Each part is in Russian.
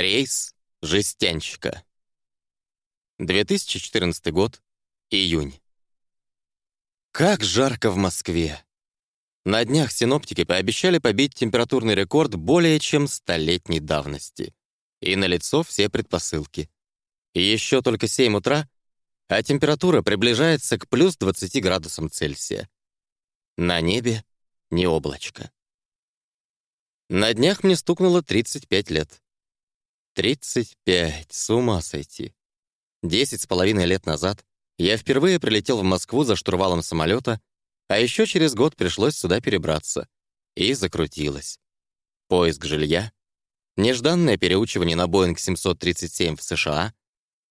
Рейс жестянщика. 2014 год, июнь. Как жарко в Москве! На днях синоптики пообещали побить температурный рекорд более чем столетней давности. И налицо все предпосылки. Еще только 7 утра, а температура приближается к плюс 20 градусам Цельсия. На небе не облачко. На днях мне стукнуло 35 лет. 35, с ума сойти. Десять с половиной лет назад я впервые прилетел в Москву за штурвалом самолета, а еще через год пришлось сюда перебраться. И закрутилось. Поиск жилья, нежданное переучивание на Боинг 737 в США,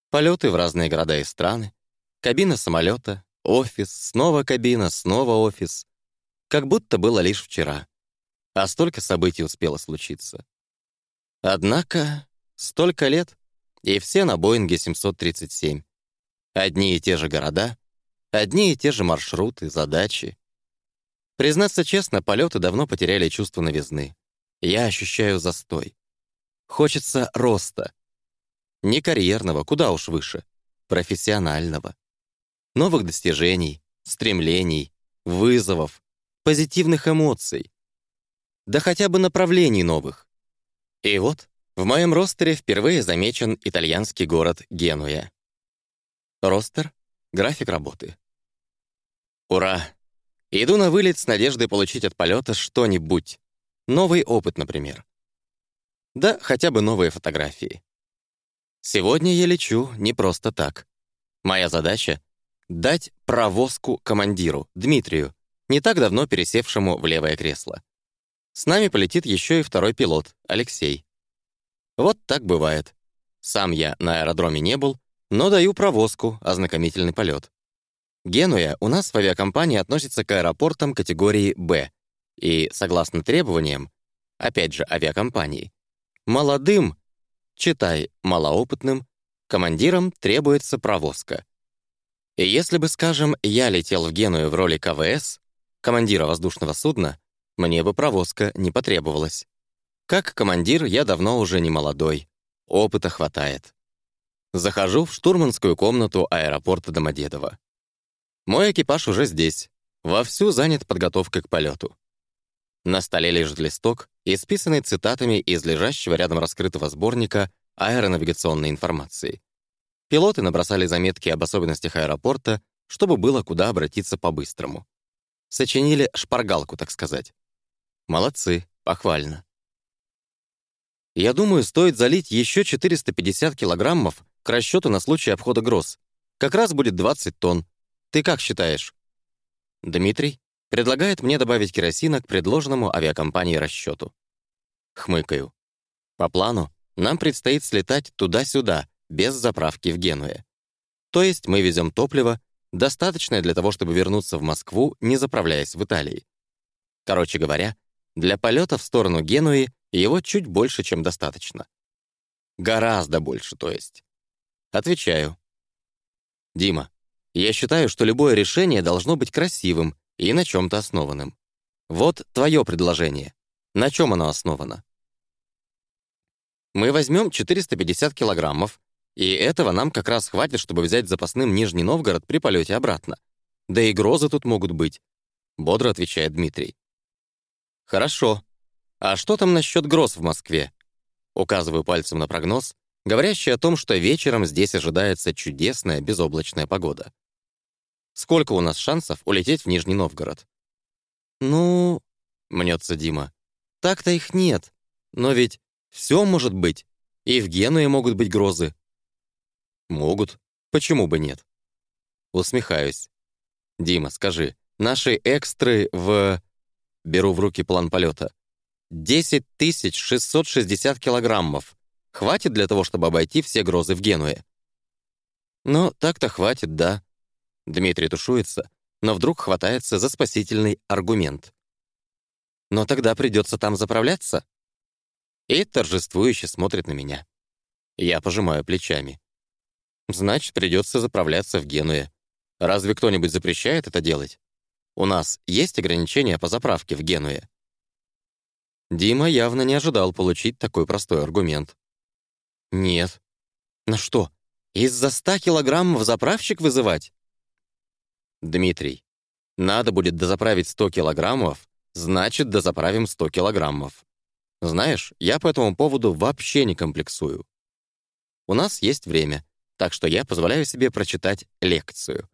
полеты в разные города и страны, кабина самолета, офис, снова кабина, снова офис. Как будто было лишь вчера. А столько событий успело случиться. Однако Столько лет, и все на Боинге 737. Одни и те же города, одни и те же маршруты, задачи. Признаться честно, полеты давно потеряли чувство новизны. Я ощущаю застой. Хочется роста. Не карьерного, куда уж выше, профессионального. Новых достижений, стремлений, вызовов, позитивных эмоций. Да хотя бы направлений новых. И вот в моем ростере впервые замечен итальянский город Генуя. Ростер — график работы. Ура! Иду на вылет с надеждой получить от полета что-нибудь. Новый опыт, например. Да, хотя бы новые фотографии. Сегодня я лечу не просто так. Моя задача — дать провозку командиру, Дмитрию, не так давно пересевшему в левое кресло. С нами полетит еще и второй пилот, Алексей. Вот так бывает. Сам я на аэродроме не был, но даю провозку, ознакомительный полет. Генуя у нас в авиакомпании относится к аэропортам категории «Б», и, согласно требованиям, опять же авиакомпании, молодым, читай, малоопытным, командирам требуется провозка. И если бы, скажем, я летел в Геную в роли КВС, командира воздушного судна, мне бы провозка не потребовалась. Как командир я давно уже не молодой. Опыта хватает. Захожу в штурманскую комнату аэропорта Домодедово. Мой экипаж уже здесь, вовсю занят подготовкой к полету. На столе лежит листок, исписанный цитатами из лежащего рядом раскрытого сборника аэронавигационной информации. Пилоты набросали заметки об особенностях аэропорта, чтобы было куда обратиться по-быстрому. Сочинили шпаргалку, так сказать. Молодцы, похвально. Я думаю, стоит залить еще 450 килограммов к расчету на случай обхода гроз. Как раз будет 20 тонн. Ты как считаешь? Дмитрий предлагает мне добавить керосина к предложенному авиакомпании расчету. Хмыкаю. По плану нам предстоит слетать туда-сюда, без заправки в Генуе. То есть мы везем топливо, достаточное для того, чтобы вернуться в Москву, не заправляясь в Италии. Короче говоря, для полета в сторону Генуи его чуть больше, чем достаточно. Гораздо больше, то есть. Отвечаю. Дима, я считаю, что любое решение должно быть красивым и на чем-то основанным. Вот твое предложение. На чем оно основано? Мы возьмем 450 килограммов, и этого нам как раз хватит, чтобы взять запасным Нижний Новгород при полете обратно. Да и грозы тут могут быть, бодро отвечает Дмитрий. Хорошо, «А что там насчет гроз в Москве?» Указываю пальцем на прогноз, говорящий о том, что вечером здесь ожидается чудесная безоблачная погода. Сколько у нас шансов улететь в Нижний Новгород? «Ну...» — мнется Дима. «Так-то их нет. Но ведь все может быть. И в Генуе могут быть грозы». «Могут. Почему бы нет?» Усмехаюсь. «Дима, скажи, наши экстры в...» Беру в руки план полета. 10 660 килограммов. Хватит для того, чтобы обойти все грозы в Генуе? Ну, так-то хватит, да. Дмитрий тушуется, но вдруг хватается за спасительный аргумент. Но тогда придется там заправляться? И торжествующе смотрит на меня. Я пожимаю плечами. Значит, придется заправляться в Генуе. Разве кто-нибудь запрещает это делать? У нас есть ограничения по заправке в Генуе? Дима явно не ожидал получить такой простой аргумент. Нет. На что, из-за ста килограммов заправщик вызывать? Дмитрий, надо будет дозаправить 100 килограммов, значит, дозаправим 100 килограммов. Знаешь, я по этому поводу вообще не комплексую. У нас есть время, так что я позволяю себе прочитать лекцию.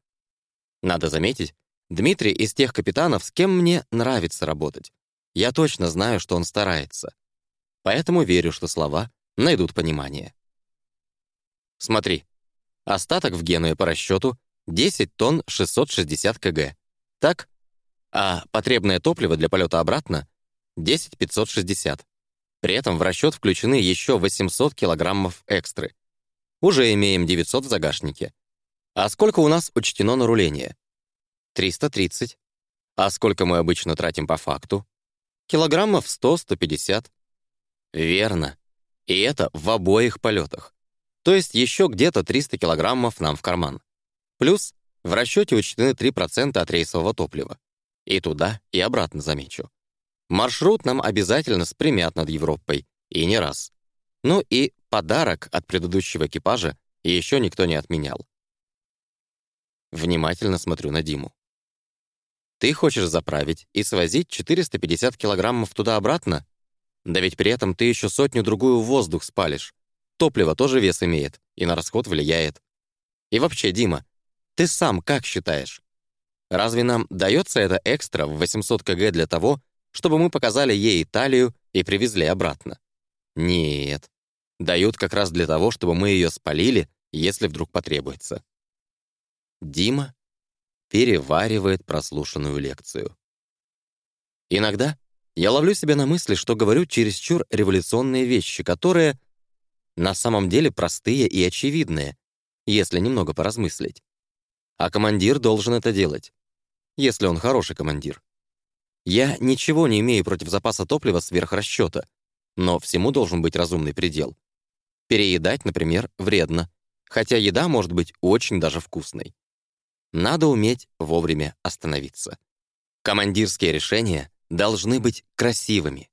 Надо заметить, Дмитрий из тех капитанов, с кем мне нравится работать. Я точно знаю, что он старается. Поэтому верю, что слова найдут понимание. Смотри, остаток в Генуе по расчету 10 тонн 660 кг. Так? А потребное топливо для полета обратно — 10 560. При этом в расчет включены еще 800 килограммов экстры. Уже имеем 900 в загашнике. А сколько у нас учтено на руление? 330. А сколько мы обычно тратим по факту? Килограммов 100-150. Верно. И это в обоих полетах. То есть еще где-то 300 килограммов нам в карман. Плюс в расчете учтены 3% от рейсового топлива. И туда, и обратно замечу. Маршрут нам обязательно спрямят над Европой, и не раз. Ну и подарок от предыдущего экипажа еще никто не отменял. Внимательно смотрю на Диму. Ты хочешь заправить и свозить 450 килограммов туда-обратно? Да ведь при этом ты еще сотню-другую в воздух спалишь. Топливо тоже вес имеет и на расход влияет. И вообще, Дима, ты сам как считаешь? Разве нам дается это экстра в 800 кг для того, чтобы мы показали ей Италию и привезли обратно? Нет. Дают как раз для того, чтобы мы ее спалили, если вдруг потребуется. Дима переваривает прослушанную лекцию. Иногда я ловлю себя на мысли, что говорю чересчур революционные вещи, которые на самом деле простые и очевидные, если немного поразмыслить. А командир должен это делать, если он хороший командир. Я ничего не имею против запаса топлива сверх расчета, но всему должен быть разумный предел. Переедать, например, вредно, хотя еда может быть очень даже вкусной. Надо уметь вовремя остановиться. Командирские решения должны быть красивыми.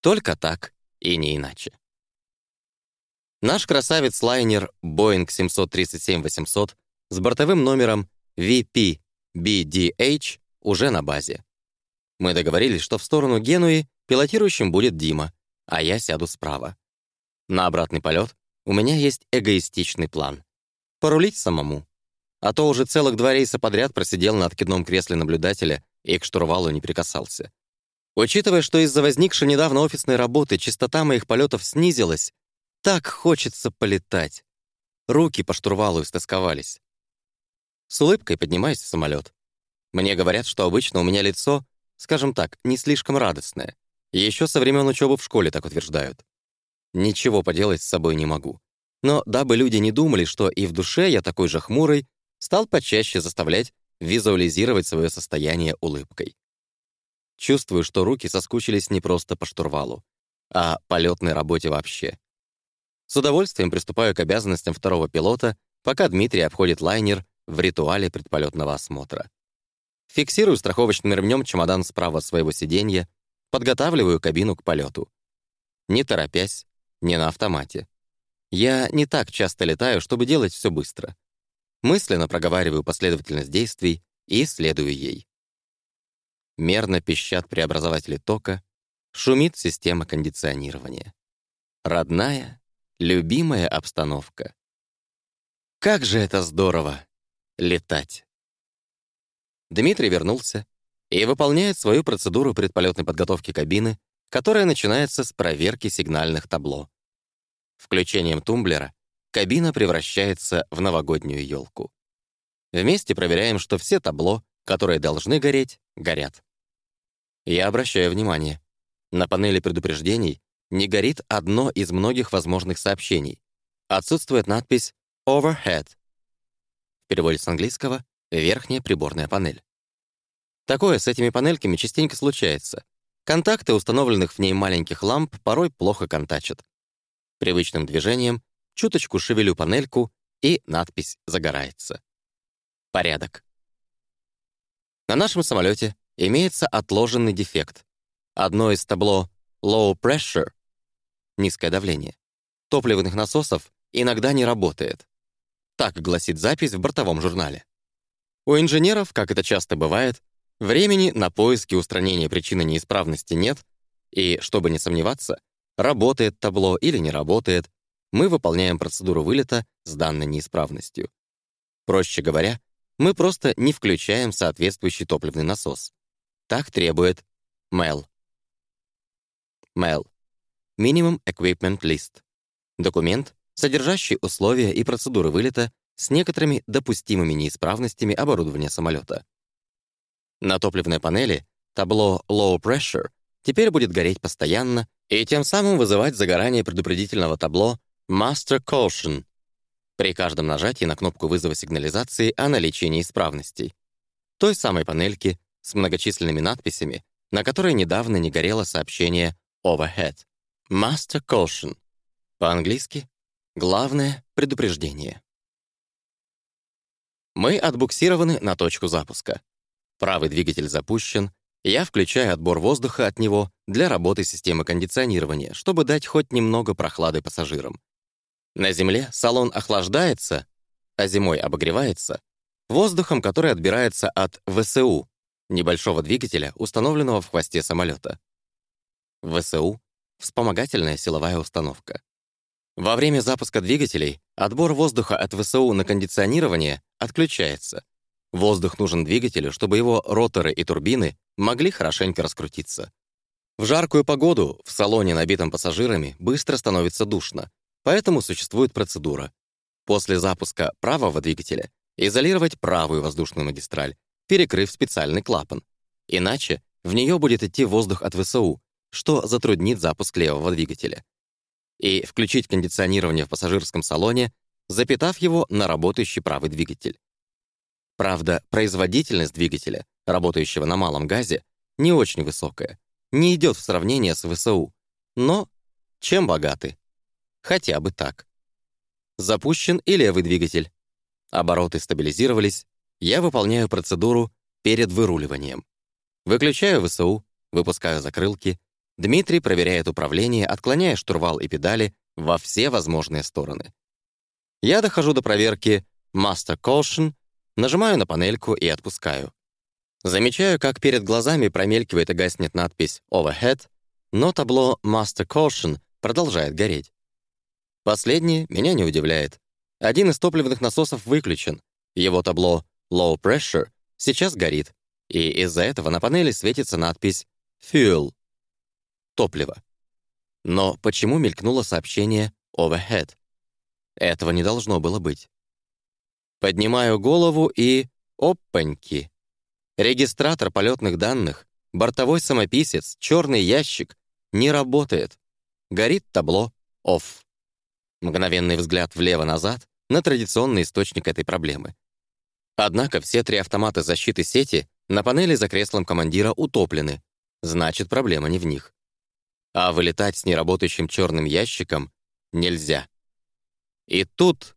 Только так и не иначе. Наш красавец-лайнер Boeing 737-800 с бортовым номером VP-BDH уже на базе. Мы договорились, что в сторону Генуи пилотирующим будет Дима, а я сяду справа. На обратный полет у меня есть эгоистичный план — порулить самому. А то уже целых два рейса подряд просидел на откидном кресле наблюдателя и к штурвалу не прикасался. Учитывая, что из-за возникшей недавно офисной работы частота моих полетов снизилась, так хочется полетать. Руки по штурвалу истосковались. С улыбкой поднимаюсь в самолет. Мне говорят, что обычно у меня лицо, скажем так, не слишком радостное. Еще со времен учебы в школе так утверждают. Ничего поделать с собой не могу. Но дабы люди не думали, что и в душе я такой же хмурый, стал почаще заставлять визуализировать свое состояние улыбкой. Чувствую, что руки соскучились не просто по штурвалу, а по летной работе вообще. С удовольствием приступаю к обязанностям второго пилота, пока Дмитрий обходит лайнер в ритуале предполетного осмотра. Фиксирую страховочным ремнем чемодан справа от своего сиденья, подготавливаю кабину к полету. Не торопясь, не на автомате. Я не так часто летаю, чтобы делать все быстро. Мысленно проговариваю последовательность действий и следую ей. Мерно пищат преобразователи тока, шумит система кондиционирования. Родная, любимая обстановка. Как же это здорово — летать! Дмитрий вернулся и выполняет свою процедуру предполетной подготовки кабины, которая начинается с проверки сигнальных табло. Включением тумблера кабина превращается в новогоднюю елку. Вместе проверяем, что все табло, которые должны гореть, горят. Я обращаю внимание. На панели предупреждений не горит одно из многих возможных сообщений. Отсутствует надпись «Overhead». В переводе с английского «верхняя приборная панель». Такое с этими панельками частенько случается. Контакты установленных в ней маленьких ламп порой плохо контачат. Привычным движением чуточку шевелю панельку, и надпись загорается. Порядок. На нашем самолете имеется отложенный дефект. Одно из табло «low pressure» — низкое давление топливных насосов иногда не работает. Так гласит запись в бортовом журнале. У инженеров, как это часто бывает, времени на поиски устранения причины неисправности нет, и, чтобы не сомневаться, работает табло или не работает, мы выполняем процедуру вылета с данной неисправностью. Проще говоря, мы просто не включаем соответствующий топливный насос. Так требует MEL. MEL — Minimum Equipment List. Документ, содержащий условия и процедуры вылета с некоторыми допустимыми неисправностями оборудования самолета. На топливной панели табло Low Pressure теперь будет гореть постоянно и тем самым вызывать загорание предупредительного табло Master Caution при каждом нажатии на кнопку вызова сигнализации о наличии неисправностей. Той самой панельки с многочисленными надписями, на которой недавно не горело сообщение Overhead. Master Caution. По-английски «Главное предупреждение». Мы отбуксированы на точку запуска. Правый двигатель запущен, я включаю отбор воздуха от него для работы системы кондиционирования, чтобы дать хоть немного прохлады пассажирам. На Земле салон охлаждается, а зимой обогревается, воздухом, который отбирается от ВСУ, небольшого двигателя, установленного в хвосте самолета. ВСУ — вспомогательная силовая установка. Во время запуска двигателей отбор воздуха от ВСУ на кондиционирование отключается. Воздух нужен двигателю, чтобы его роторы и турбины могли хорошенько раскрутиться. В жаркую погоду в салоне, набитом пассажирами, быстро становится душно, Поэтому существует процедура. После запуска правого двигателя изолировать правую воздушную магистраль, перекрыв специальный клапан. Иначе в нее будет идти воздух от ВСУ, что затруднит запуск левого двигателя. И включить кондиционирование в пассажирском салоне, запитав его на работающий правый двигатель. Правда, производительность двигателя, работающего на малом газе, не очень высокая, не идет в сравнение с ВСУ. Но чем богаты? Хотя бы так. Запущен и левый двигатель. Обороты стабилизировались. Я выполняю процедуру перед выруливанием. Выключаю ВСУ, выпускаю закрылки. Дмитрий проверяет управление, отклоняя штурвал и педали во все возможные стороны. Я дохожу до проверки Master Caution, нажимаю на панельку и отпускаю. Замечаю, как перед глазами промелькивает и гаснет надпись Overhead, но табло Master Caution продолжает гореть. Последнее меня не удивляет. Один из топливных насосов выключен. Его табло Low Pressure сейчас горит, и из-за этого на панели светится надпись Fuel — топливо. Но почему мелькнуло сообщение Overhead? Этого не должно было быть. Поднимаю голову и... Опаньки! Регистратор полетных данных, бортовой самописец, черный ящик не работает. Горит табло Off. Мгновенный взгляд влево-назад на традиционный источник этой проблемы. Однако все три автомата защиты сети на панели за креслом командира утоплены, значит, проблема не в них. А вылетать с неработающим черным ящиком нельзя. И тут,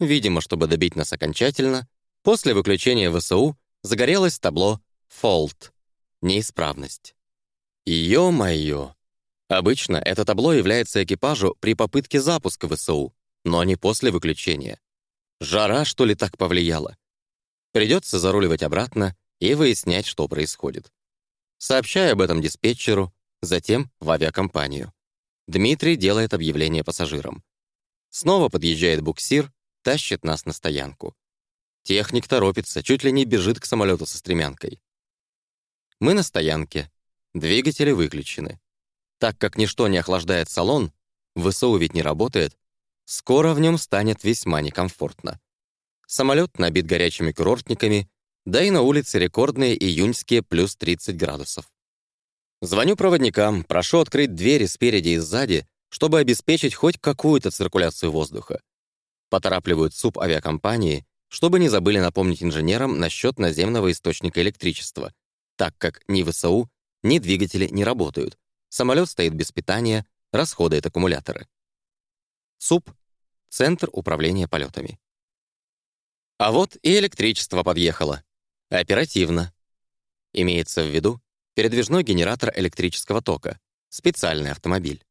видимо, чтобы добить нас окончательно, после выключения ВСУ загорелось табло «Fault» — неисправность. Ё-моё! Обычно это табло является экипажу при попытке запуска ВСУ, но не после выключения. Жара, что ли, так повлияла? Придется заруливать обратно и выяснять, что происходит. Сообщаю об этом диспетчеру, затем в авиакомпанию. Дмитрий делает объявление пассажирам. Снова подъезжает буксир, тащит нас на стоянку. Техник торопится, чуть ли не бежит к самолету со стремянкой. Мы на стоянке. Двигатели выключены. Так как ничто не охлаждает салон, ВСУ ведь не работает, скоро в нем станет весьма некомфортно. Самолет набит горячими курортниками, да и на улице рекордные июньские плюс 30 градусов. Звоню проводникам, прошу открыть двери спереди и сзади, чтобы обеспечить хоть какую-то циркуляцию воздуха. Поторапливают суп авиакомпании, чтобы не забыли напомнить инженерам насчет наземного источника электричества, так как ни ВСУ, ни двигатели не работают, Самолет стоит без питания, расходует аккумуляторы. СУП — Центр управления полетами. А вот и электричество подъехало. Оперативно. Имеется в виду передвижной генератор электрического тока, специальный автомобиль.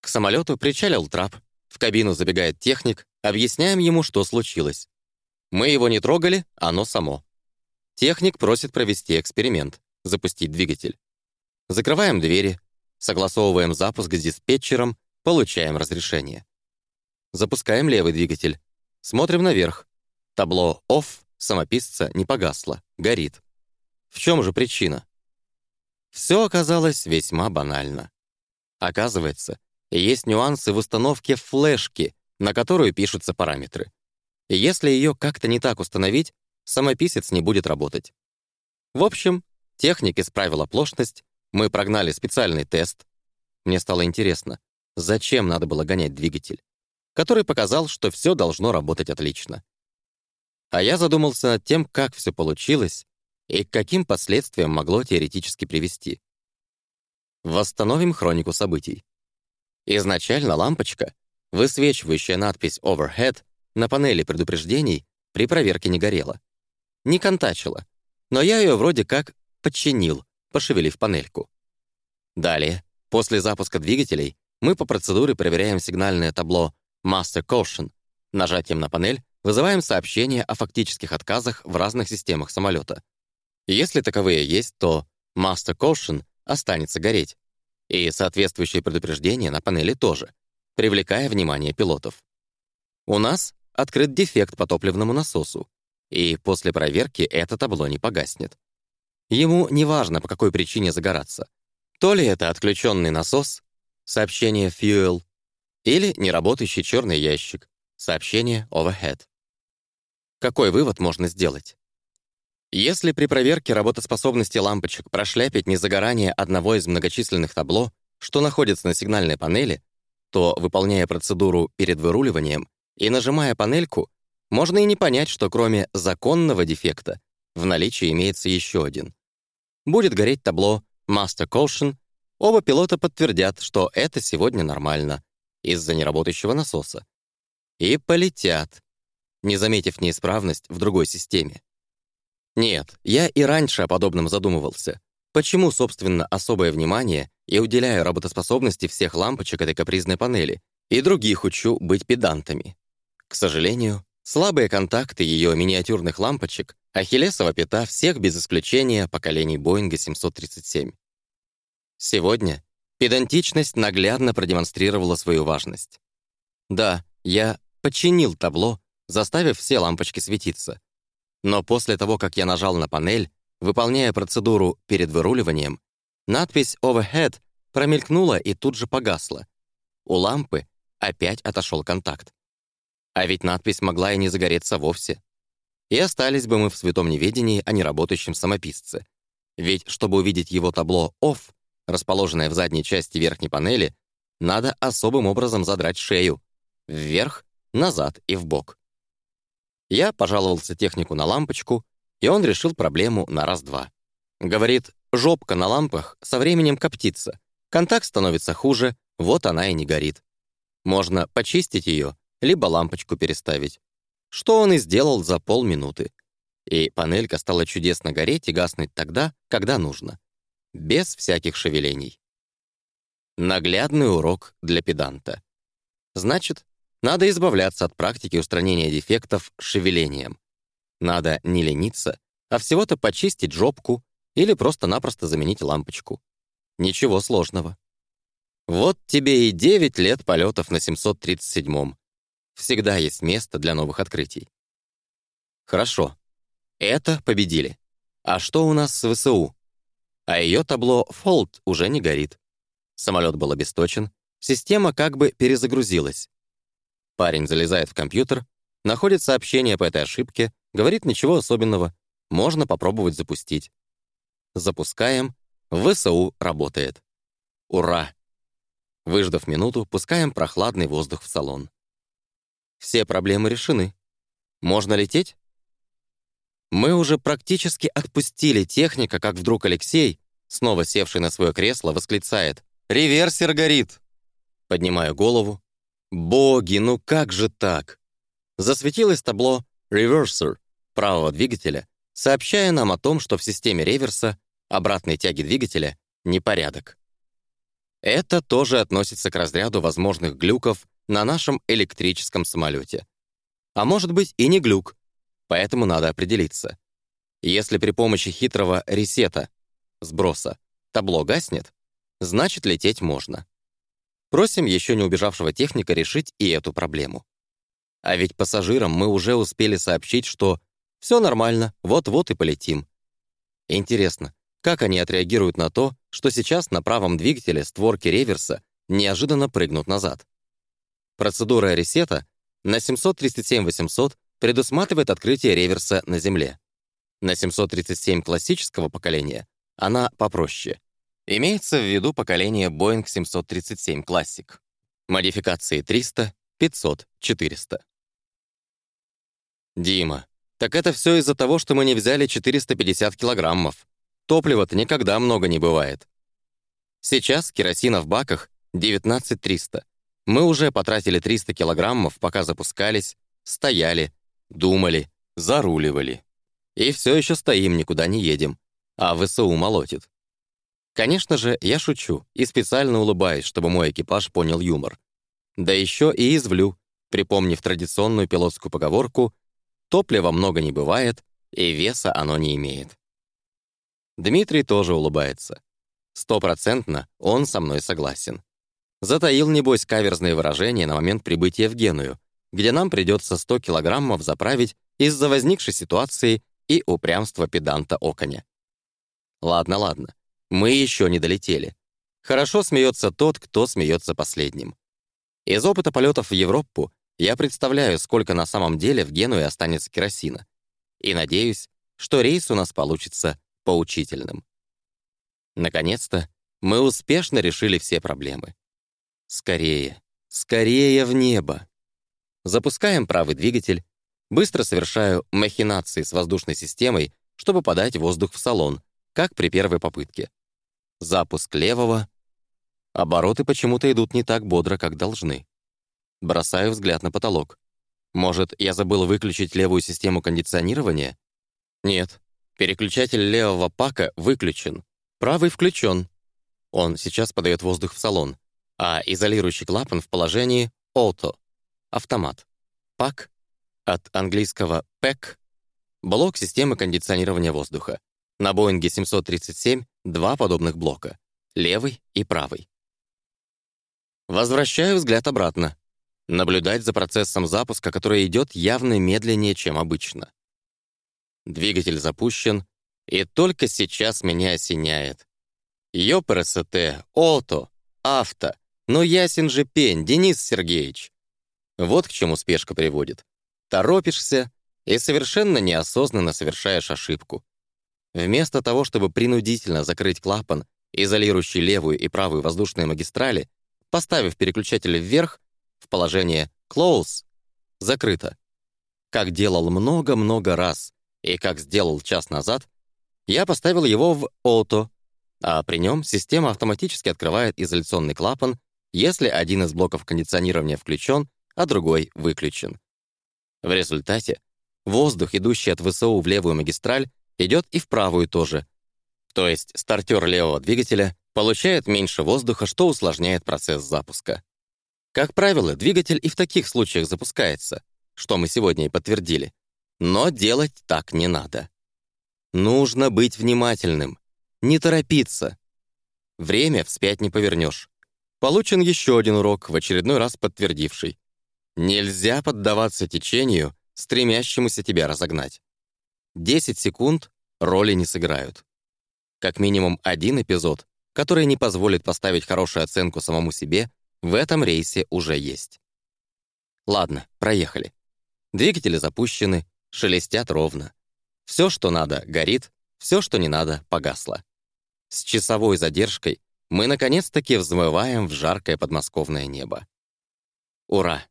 К самолету причалил трап, в кабину забегает техник, объясняем ему, что случилось. Мы его не трогали, оно само. Техник просит провести эксперимент, запустить двигатель. Закрываем двери, согласовываем запуск с диспетчером, получаем разрешение. Запускаем левый двигатель. Смотрим наверх. Табло «Off» самописца не погасло, горит. В чем же причина? Все оказалось весьма банально. Оказывается, есть нюансы в установке флешки, на которую пишутся параметры. И если ее как-то не так установить, самописец не будет работать. В общем, техник исправил оплошность, мы прогнали специальный тест. Мне стало интересно, зачем надо было гонять двигатель, который показал, что все должно работать отлично. А я задумался над тем, как все получилось и к каким последствиям могло теоретически привести. Восстановим хронику событий. Изначально лампочка, высвечивающая надпись «Overhead» на панели предупреждений, при проверке не горела. Не контачила, но я ее вроде как подчинил, пошевелив панельку. Далее, после запуска двигателей, мы по процедуре проверяем сигнальное табло Master Caution. Нажатием на панель вызываем сообщение о фактических отказах в разных системах самолета. Если таковые есть, то Master Caution останется гореть, и соответствующие предупреждения на панели тоже, привлекая внимание пилотов. У нас открыт дефект по топливному насосу, и после проверки это табло не погаснет. Ему не важно, по какой причине загораться. То ли это отключенный насос, сообщение «fuel», или неработающий черный ящик, сообщение «overhead». Какой вывод можно сделать? Если при проверке работоспособности лампочек прошляпить незагорание одного из многочисленных табло, что находится на сигнальной панели, то, выполняя процедуру перед выруливанием и нажимая панельку, можно и не понять, что кроме законного дефекта в наличии имеется еще один. Будет гореть табло «Master Caution», оба пилота подтвердят, что это сегодня нормально из-за неработающего насоса. И полетят, не заметив неисправность в другой системе. Нет, я и раньше о подобном задумывался. Почему, собственно, особое внимание я уделяю работоспособности всех лампочек этой капризной панели и других учу быть педантами? К сожалению, слабые контакты ее миниатюрных лампочек — ахиллесова пята всех без исключения поколений Боинга 737. Сегодня педантичность наглядно продемонстрировала свою важность. Да, я починил табло, заставив все лампочки светиться. Но после того, как я нажал на панель, выполняя процедуру перед выруливанием, надпись «Overhead» промелькнула и тут же погасла. У лампы опять отошел контакт. А ведь надпись могла и не загореться вовсе. И остались бы мы в святом неведении о неработающем самописце. Ведь, чтобы увидеть его табло «Off», расположенное в задней части верхней панели, надо особым образом задрать шею. Вверх, назад и вбок. Я пожаловался технику на лампочку, и он решил проблему на раз-два. Говорит, жопка на лампах со временем коптится, контакт становится хуже, вот она и не горит. Можно почистить ее, либо лампочку переставить. Что он и сделал за полминуты. И панелька стала чудесно гореть и гаснуть тогда, когда нужно. Без всяких шевелений. Наглядный урок для педанта. Значит, надо избавляться от практики устранения дефектов шевелением. Надо не лениться, а всего-то почистить жопку или просто-напросто заменить лампочку. Ничего сложного. Вот тебе и 9 лет полетов на 737-м. Всегда есть место для новых открытий. Хорошо. Это победили. А что у нас с ВСУ? А ее табло «Фолд» уже не горит. Самолет был обесточен, система как бы перезагрузилась. Парень залезает в компьютер, находит сообщение по этой ошибке, говорит ничего особенного, можно попробовать запустить. Запускаем, ВСУ работает. Ура! Выждав минуту, пускаем прохладный воздух в салон. Все проблемы решены. Можно лететь? Мы уже практически отпустили техника, как вдруг Алексей, снова севший на свое кресло, восклицает «Реверсер горит!» Поднимаю голову, Боги, ну как же так? Засветилось табло «Reverser» правого двигателя, сообщая нам о том, что в системе реверса обратной тяги двигателя непорядок. Это тоже относится к разряду возможных глюков на нашем электрическом самолете. А может быть и не глюк, поэтому надо определиться. Если при помощи хитрого ресета, сброса, табло гаснет, значит лететь можно. Просим еще не убежавшего техника решить и эту проблему. А ведь пассажирам мы уже успели сообщить, что все нормально, вот-вот и полетим. Интересно, как они отреагируют на то, что сейчас на правом двигателе створки реверса неожиданно прыгнут назад? Процедура ресета на 737-800 предусматривает открытие реверса на Земле. На 737 классического поколения она попроще. Имеется в виду поколение Boeing 737 Classic. Модификации 300, 500, 400. Дима, так это все из-за того, что мы не взяли 450 килограммов. Топлива-то никогда много не бывает. Сейчас керосина в баках 19300. Мы уже потратили 300 килограммов, пока запускались, стояли, думали, заруливали. И все еще стоим, никуда не едем. А ВСУ молотит. Конечно же, я шучу и специально улыбаюсь, чтобы мой экипаж понял юмор. Да еще и извлю, припомнив традиционную пилотскую поговорку Топлива много не бывает, и веса оно не имеет. Дмитрий тоже улыбается. Стопроцентно он со мной согласен. Затаил, небось, каверзные выражения на момент прибытия в Геную, где нам придется 100 килограммов заправить из-за возникшей ситуации и упрямства педанта Оконя. Ладно, ладно, мы еще не долетели. Хорошо смеется тот, кто смеется последним. Из опыта полетов в Европу я представляю, сколько на самом деле в Генуе останется керосина. И надеюсь, что рейс у нас получится поучительным. Наконец-то мы успешно решили все проблемы. Скорее, скорее в небо. Запускаем правый двигатель, быстро совершаю махинации с воздушной системой, чтобы подать воздух в салон, как при первой попытке. Запуск левого. Обороты почему-то идут не так бодро, как должны. Бросаю взгляд на потолок. Может, я забыл выключить левую систему кондиционирования? Нет. Переключатель левого пака выключен. Правый включен. Он сейчас подает воздух в салон, а изолирующий клапан в положении «auto» — автомат. Пак от английского «pack» — блок системы кондиционирования воздуха. На Боинге 737 два подобных блока — левый и правый. Возвращаю взгляд обратно наблюдать за процессом запуска, который идет явно медленнее, чем обычно. Двигатель запущен, и только сейчас меня осеняет. ЙОПРСТ, ОТО, авто, но ясен же пень, Денис Сергеевич. Вот к чему спешка приводит. Торопишься и совершенно неосознанно совершаешь ошибку. Вместо того, чтобы принудительно закрыть клапан, изолирующий левую и правую воздушные магистрали, поставив переключатель вверх, в положение «close» — «закрыто». Как делал много-много раз и как сделал час назад, я поставил его в «auto», а при нем система автоматически открывает изоляционный клапан, если один из блоков кондиционирования включен, а другой выключен. В результате воздух, идущий от ВСУ в левую магистраль, идет и в правую тоже. То есть стартер левого двигателя получает меньше воздуха, что усложняет процесс запуска. Как правило, двигатель и в таких случаях запускается, что мы сегодня и подтвердили. Но делать так не надо. Нужно быть внимательным, не торопиться. Время вспять не повернешь. Получен еще один урок, в очередной раз подтвердивший. Нельзя поддаваться течению, стремящемуся тебя разогнать. 10 секунд роли не сыграют. Как минимум один эпизод, который не позволит поставить хорошую оценку самому себе, в этом рейсе уже есть. Ладно, проехали. Двигатели запущены, шелестят ровно. Все, что надо, горит, все, что не надо, погасло. С часовой задержкой мы наконец-таки взмываем в жаркое подмосковное небо. Ура!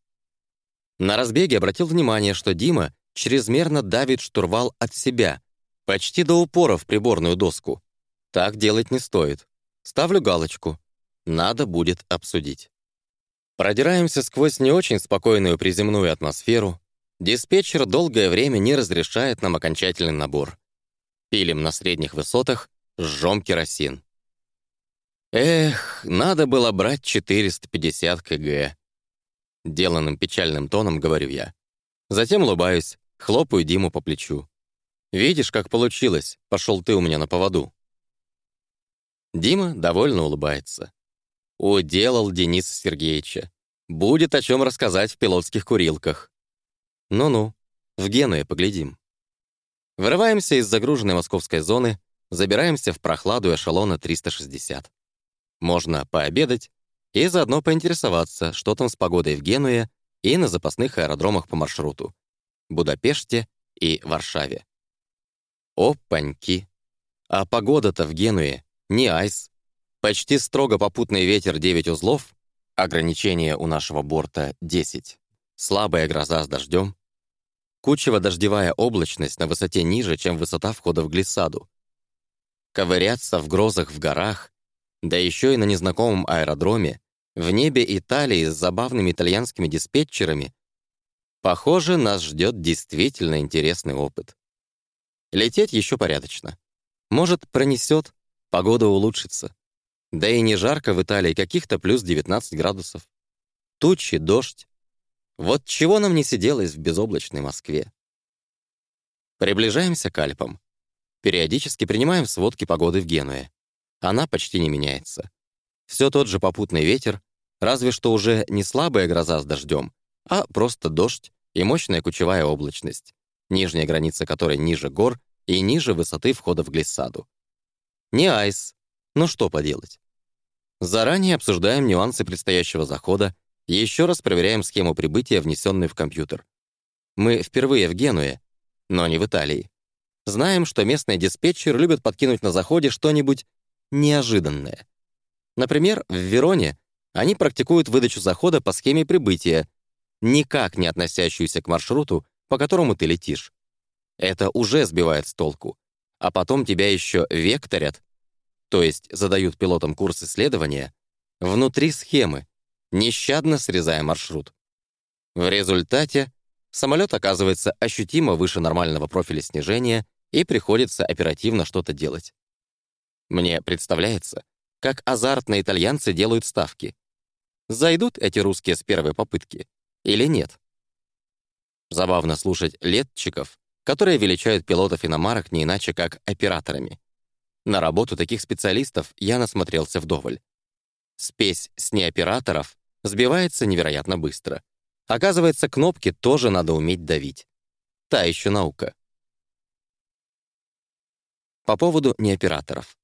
На разбеге обратил внимание, что Дима чрезмерно давит штурвал от себя, почти до упора в приборную доску. Так делать не стоит. Ставлю галочку. Надо будет обсудить. Продираемся сквозь не очень спокойную приземную атмосферу. Диспетчер долгое время не разрешает нам окончательный набор. Пилим на средних высотах, жжем керосин. Эх, надо было брать 450 кг. Деланным печальным тоном говорю я. Затем улыбаюсь, хлопаю Диму по плечу. «Видишь, как получилось? Пошел ты у меня на поводу». Дима довольно улыбается. Уделал Дениса Сергеевича. Будет о чем рассказать в пилотских курилках. Ну-ну, в Генуе поглядим. Вырываемся из загруженной московской зоны, забираемся в прохладу эшелона 360. Можно пообедать и заодно поинтересоваться, что там с погодой в Генуе и на запасных аэродромах по маршруту — Будапеште и Варшаве. Опаньки! А погода-то в Генуе не айс. Почти строго попутный ветер 9 узлов, ограничение у нашего борта 10, слабая гроза с дождем, кучево-дождевая облачность на высоте ниже, чем высота входа в глиссаду. Ковыряться в грозах в горах, да еще и на незнакомом аэродроме, в небе Италии с забавными итальянскими диспетчерами, похоже, нас ждет действительно интересный опыт. Лететь еще порядочно. Может, пронесет, погода улучшится. Да и не жарко в Италии, каких-то плюс 19 градусов. Тучи, дождь. Вот чего нам не сиделось в безоблачной Москве. Приближаемся к Альпам. Периодически принимаем сводки погоды в Генуе. Она почти не меняется. Все тот же попутный ветер, разве что уже не слабая гроза с дождем, а просто дождь и мощная кучевая облачность, нижняя граница которой ниже гор и ниже высоты входа в глиссаду. Не айс, но что поделать. Заранее обсуждаем нюансы предстоящего захода, еще раз проверяем схему прибытия, внесенную в компьютер. Мы впервые в Генуе, но не в Италии. Знаем, что местные диспетчеры любят подкинуть на заходе что-нибудь неожиданное. Например, в Вероне они практикуют выдачу захода по схеме прибытия, никак не относящуюся к маршруту, по которому ты летишь. Это уже сбивает с толку. А потом тебя еще векторят, то есть задают пилотам курс исследования, внутри схемы, нещадно срезая маршрут. В результате самолет оказывается ощутимо выше нормального профиля снижения и приходится оперативно что-то делать. Мне представляется, как азартные итальянцы делают ставки. Зайдут эти русские с первой попытки или нет? Забавно слушать летчиков, которые величают пилотов иномарок не иначе, как операторами. На работу таких специалистов я насмотрелся вдоволь. Спесь с неоператоров сбивается невероятно быстро. Оказывается, кнопки тоже надо уметь давить. Та еще наука. По поводу неоператоров.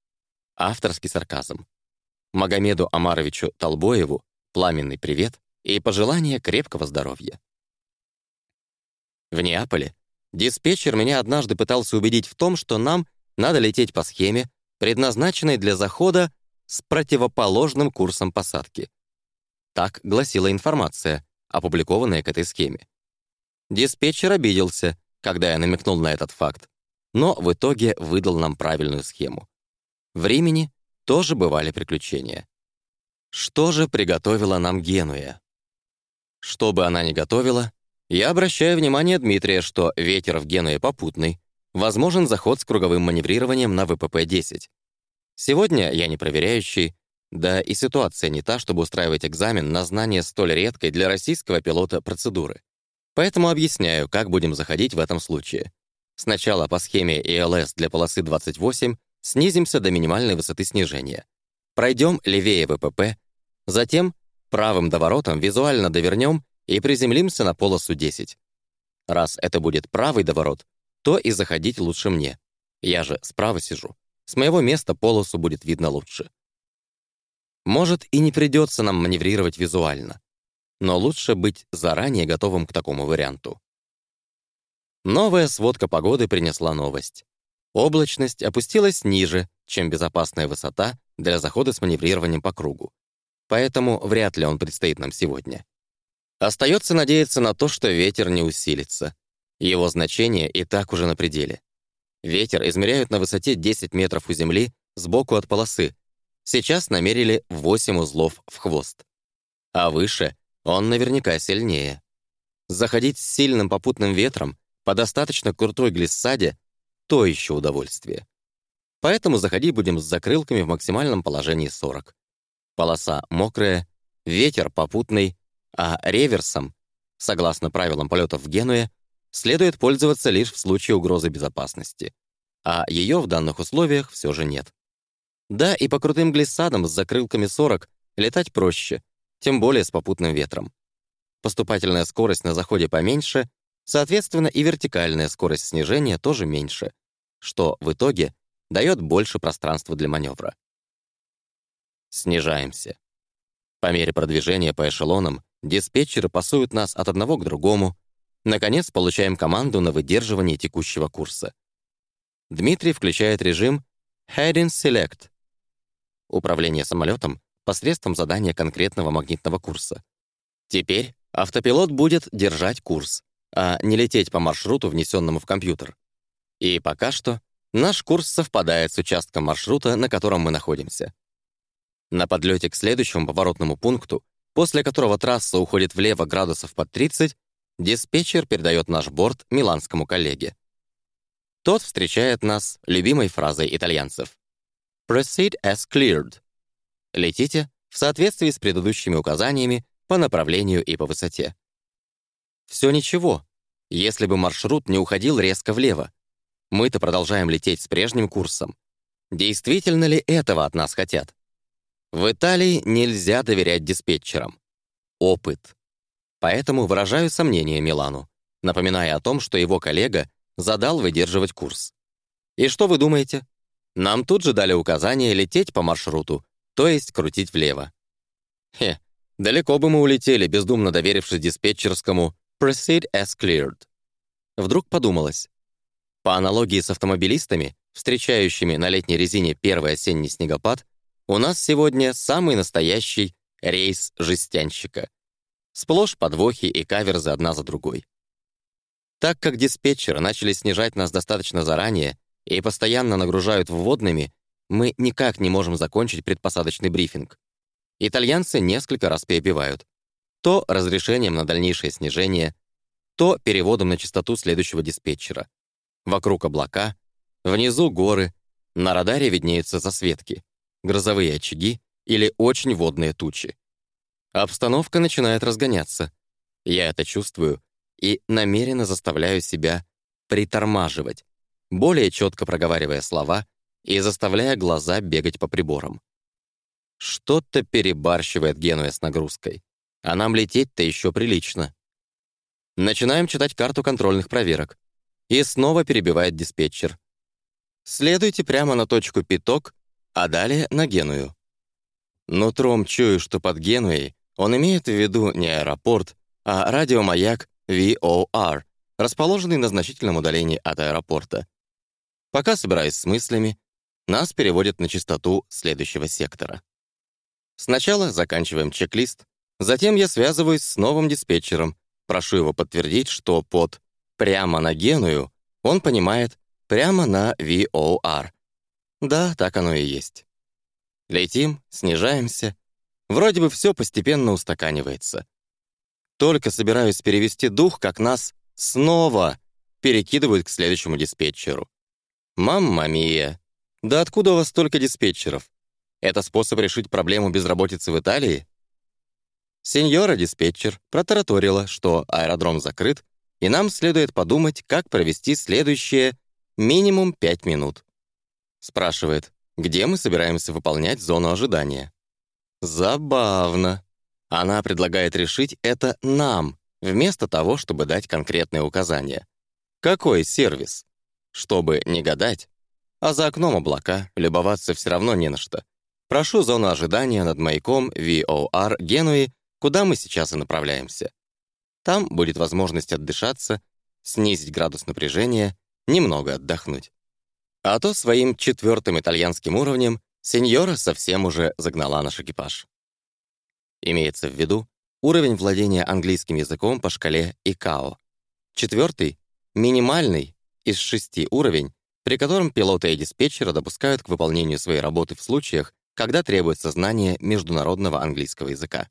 Авторский сарказм. Магомеду Амаровичу Толбоеву пламенный привет и пожелание крепкого здоровья. В Неаполе диспетчер меня однажды пытался убедить в том, что нам надо лететь по схеме, предназначенной для захода с противоположным курсом посадки. Так гласила информация, опубликованная к этой схеме. Диспетчер обиделся, когда я намекнул на этот факт, но в итоге выдал нам правильную схему. В Римени тоже бывали приключения. Что же приготовила нам Генуя? Что бы она ни готовила, я обращаю внимание Дмитрия, что ветер в Генуе попутный, возможен заход с круговым маневрированием на ВПП-10. Сегодня я не проверяющий, да и ситуация не та, чтобы устраивать экзамен на знание столь редкой для российского пилота процедуры. Поэтому объясняю, как будем заходить в этом случае. Сначала по схеме ELS для полосы 28 снизимся до минимальной высоты снижения. Пройдем левее ВПП, затем правым доворотом визуально довернем и приземлимся на полосу 10. Раз это будет правый доворот, то и заходить лучше мне. Я же справа сижу. С моего места полосу будет видно лучше. Может, и не придется нам маневрировать визуально, но лучше быть заранее готовым к такому варианту. Новая сводка погоды принесла новость. Облачность опустилась ниже, чем безопасная высота для захода с маневрированием по кругу. Поэтому вряд ли он предстоит нам сегодня. Остается надеяться на то, что ветер не усилится. Его значение и так уже на пределе. Ветер измеряют на высоте 10 метров у земли сбоку от полосы. Сейчас намерили 8 узлов в хвост. А выше он наверняка сильнее. Заходить с сильным попутным ветром по достаточно крутой глиссаде то еще удовольствие. поэтому заходить будем с закрылками в максимальном положении 40. Полоса мокрая, ветер попутный, а реверсом, согласно правилам полетов в Генуе, следует пользоваться лишь в случае угрозы безопасности, а ее в данных условиях все же нет. Да, и по крутым глиссадам с закрылками 40 летать проще, тем более с попутным ветром. Поступательная скорость на заходе поменьше, соответственно, и вертикальная скорость снижения тоже меньше, что в итоге дает больше пространства для маневра. Снижаемся. По мере продвижения по эшелонам диспетчеры пасуют нас от одного к другому. Наконец, получаем команду на выдерживание текущего курса. Дмитрий включает режим Heading Select. Управление самолетом посредством задания конкретного магнитного курса. Теперь автопилот будет держать курс, а не лететь по маршруту, внесенному в компьютер. И пока что наш курс совпадает с участком маршрута, на котором мы находимся. На подлете к следующему поворотному пункту, после которого трасса уходит влево градусов под 30, диспетчер передает наш борт миланскому коллеге. Тот встречает нас любимой фразой итальянцев. «Proceed as cleared», Летите в соответствии с предыдущими указаниями по направлению и по высоте. Все ничего, если бы маршрут не уходил резко влево. Мы-то продолжаем лететь с прежним курсом. Действительно ли этого от нас хотят? В Италии нельзя доверять диспетчерам. Опыт. Поэтому выражаю сомнение Милану, напоминая о том, что его коллега задал выдерживать курс. И что вы думаете? Нам тут же дали указание лететь по маршруту, то есть крутить влево. Хе, далеко бы мы улетели, бездумно доверившись диспетчерскому «Proceed as cleared». Вдруг подумалось. По аналогии с автомобилистами, встречающими на летней резине первый осенний снегопад, у нас сегодня самый настоящий рейс жестянщика. Сплошь подвохи и каверзы одна за другой. Так как диспетчеры начали снижать нас достаточно заранее и постоянно нагружают вводными, мы никак не можем закончить предпосадочный брифинг. Итальянцы несколько раз перебивают. То разрешением на дальнейшее снижение, то переводом на частоту следующего диспетчера. Вокруг облака, внизу горы, на радаре виднеются засветки, грозовые очаги или очень водные тучи. Обстановка начинает разгоняться. Я это чувствую и намеренно заставляю себя притормаживать, более четко проговаривая слова и заставляя глаза бегать по приборам. Что-то перебарщивает Генуя с нагрузкой, а нам лететь-то еще прилично. Начинаем читать карту контрольных проверок. И снова перебивает диспетчер. Следуйте прямо на точку Питок, а далее на Геную. Нутром чую, что под Генуей он имеет в виду не аэропорт, а радиомаяк VOR, расположенный на значительном удалении от аэропорта. Пока собираюсь с мыслями, нас переводят на частоту следующего сектора. Сначала заканчиваем чек-лист, затем я связываюсь с новым диспетчером, прошу его подтвердить, что под «прямо на Геную» он понимает «прямо на VOR». Да, так оно и есть. Летим, снижаемся. Вроде бы все постепенно устаканивается. Только собираюсь перевести дух, как нас снова перекидывают к следующему диспетчеру. «Мамма мия!» Да откуда у вас столько диспетчеров? Это способ решить проблему безработицы в Италии? Сеньора диспетчер протараторила, что аэродром закрыт, и нам следует подумать, как провести следующие минимум пять минут. Спрашивает, где мы собираемся выполнять зону ожидания. Забавно. Она предлагает решить это нам, вместо того, чтобы дать конкретные указания. Какой сервис? Чтобы не гадать, а за окном облака, любоваться все равно не на что. Прошу зону ожидания над маяком VOR Генуи, куда мы сейчас и направляемся. Там будет возможность отдышаться, снизить градус напряжения, немного отдохнуть. А то своим четвертым итальянским уровнем сеньора совсем уже загнала наш экипаж. Имеется в виду уровень владения английским языком по шкале ИКАО. Четвертый — минимальный из шести уровень, при котором пилоты и диспетчеры допускают к выполнению своей работы в случаях, когда требуется знание международного английского языка.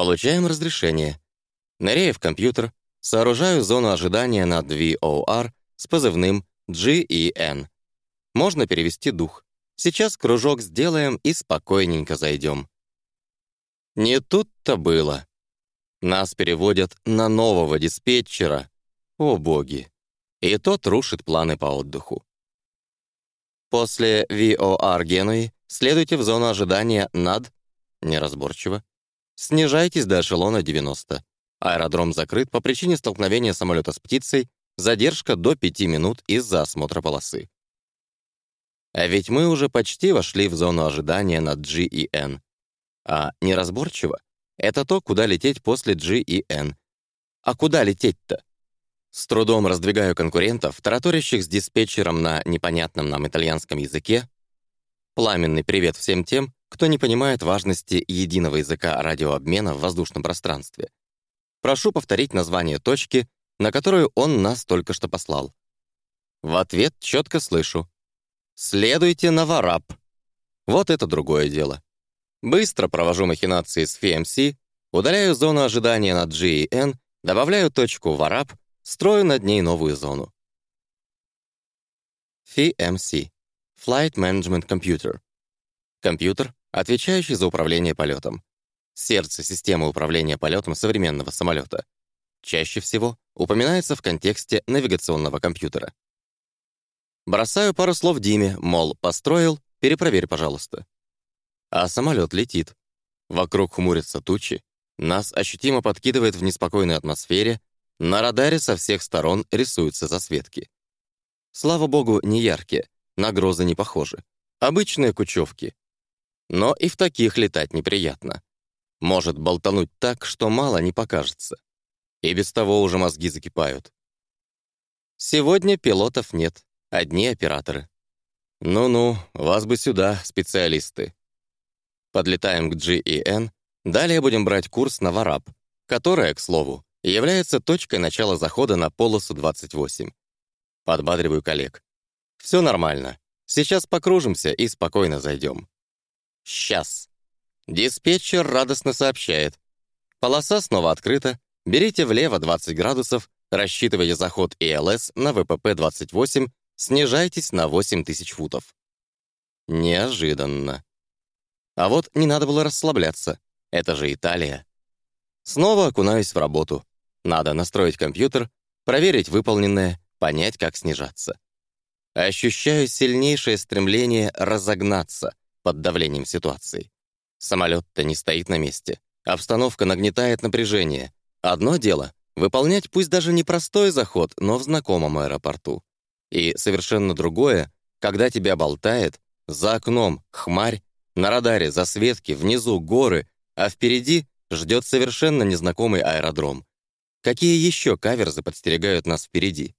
Получаем разрешение. Ныряя в компьютер, сооружаю зону ожидания над VOR с позывным GEN. можно перевести дух. Сейчас кружок сделаем и спокойненько зайдем. Не тут-то было. Нас переводят на нового диспетчера. О боги. И тот рушит планы по отдыху. После VOR Генуи следуйте в зону ожидания над... Неразборчиво. Снижайтесь до эшелона 90. Аэродром закрыт по причине столкновения самолета с птицей, задержка до 5 минут из-за осмотра полосы. А ведь мы уже почти вошли в зону ожидания над G и N. А неразборчиво — это то, куда лететь после G и N. А куда лететь-то? С трудом раздвигаю конкурентов, тараторящих с диспетчером на непонятном нам итальянском языке. Пламенный привет всем тем, кто не понимает важности единого языка радиообмена в воздушном пространстве. Прошу повторить название точки, на которую он нас только что послал. В ответ четко слышу. «Следуйте на Варап». Вот это другое дело. Быстро провожу махинации с FMC, удаляю зону ожидания на G и N, добавляю точку Варап, строю над ней новую зону. FMC — Flight Management Computer. Компьютер, отвечающий за управление полетом. Сердце системы управления полетом современного самолета. Чаще всего упоминается в контексте навигационного компьютера. Бросаю пару слов Диме, мол, построил, перепроверь, пожалуйста. А самолет летит. Вокруг хмурятся тучи, нас ощутимо подкидывает в неспокойной атмосфере, на радаре со всех сторон рисуются засветки. Слава богу, не яркие, на грозы не похожи. Обычные кучевки. Но и в таких летать неприятно. Может болтануть так, что мало не покажется. И без того уже мозги закипают. Сегодня пилотов нет, одни операторы. Ну-ну, вас бы сюда, специалисты. Подлетаем к G и N, далее будем брать курс на Варап, которая, к слову, является точкой начала захода на полосу 28. Подбадриваю коллег. Все нормально. Сейчас покружимся и спокойно зайдем. Сейчас. Диспетчер радостно сообщает. Полоса снова открыта. Берите влево 20 градусов, рассчитывайте заход ИЛС на ВПП-28, снижайтесь на 8000 футов. Неожиданно. А вот не надо было расслабляться. Это же Италия. Снова окунаюсь в работу. Надо настроить компьютер, проверить выполненное, понять, как снижаться. Ощущаю сильнейшее стремление разогнаться под давлением ситуации. Самолет-то не стоит на месте. Обстановка нагнетает напряжение. Одно дело — выполнять пусть даже непростой заход, но в знакомом аэропорту. И совершенно другое, когда тебя болтает, за окном хмарь, на радаре засветки, внизу горы, а впереди ждет совершенно незнакомый аэродром. Какие еще каверзы подстерегают нас впереди?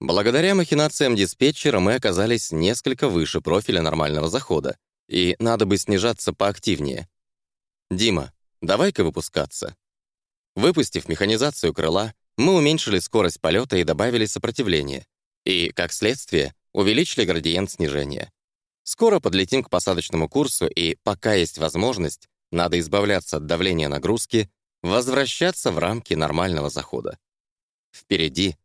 Благодаря махинациям диспетчера мы оказались несколько выше профиля нормального захода, и надо бы снижаться поактивнее. «Дима, давай-ка выпускаться». Выпустив механизацию крыла, мы уменьшили скорость полета и добавили сопротивление, и, как следствие, увеличили градиент снижения. Скоро подлетим к посадочному курсу, и, пока есть возможность, надо избавляться от давления нагрузки, возвращаться в рамки нормального захода. Впереди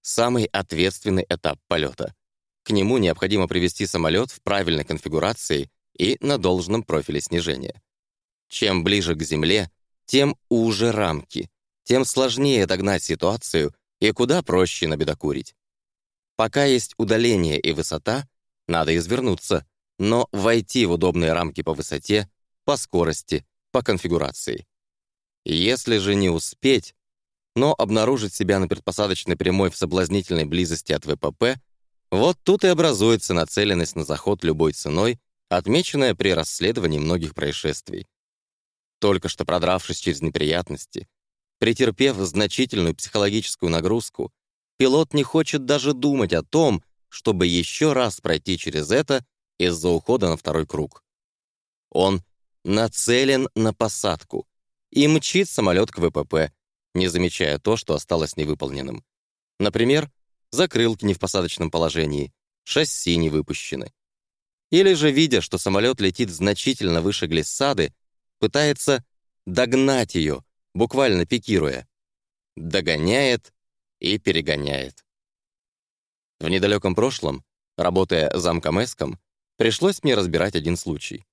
самый ответственный этап полета. К нему необходимо привести самолет в правильной конфигурации и на должном профиле снижения. Чем ближе к Земле, тем уже рамки, тем сложнее догнать ситуацию и куда проще набедокурить. Пока есть удаление и высота, надо извернуться, но войти в удобные рамки по высоте, по скорости, по конфигурации. Если же не успеть, но обнаружить себя на предпосадочной прямой в соблазнительной близости от ВПП, вот тут и образуется нацеленность на заход любой ценой, отмеченная при расследовании многих происшествий. Только что продравшись через неприятности, претерпев значительную психологическую нагрузку, пилот не хочет даже думать о том, чтобы еще раз пройти через это из-за ухода на второй круг. Он нацелен на посадку и мчит самолет к ВПП, не замечая то, что осталось невыполненным. Например, закрылки не в посадочном положении, шасси не выпущены. Или же, видя, что самолет летит значительно выше глиссады, пытается догнать ее, буквально пикируя. Догоняет и перегоняет. В недалеком прошлом Работая замкомеском, пришлось мне разбирать один случай.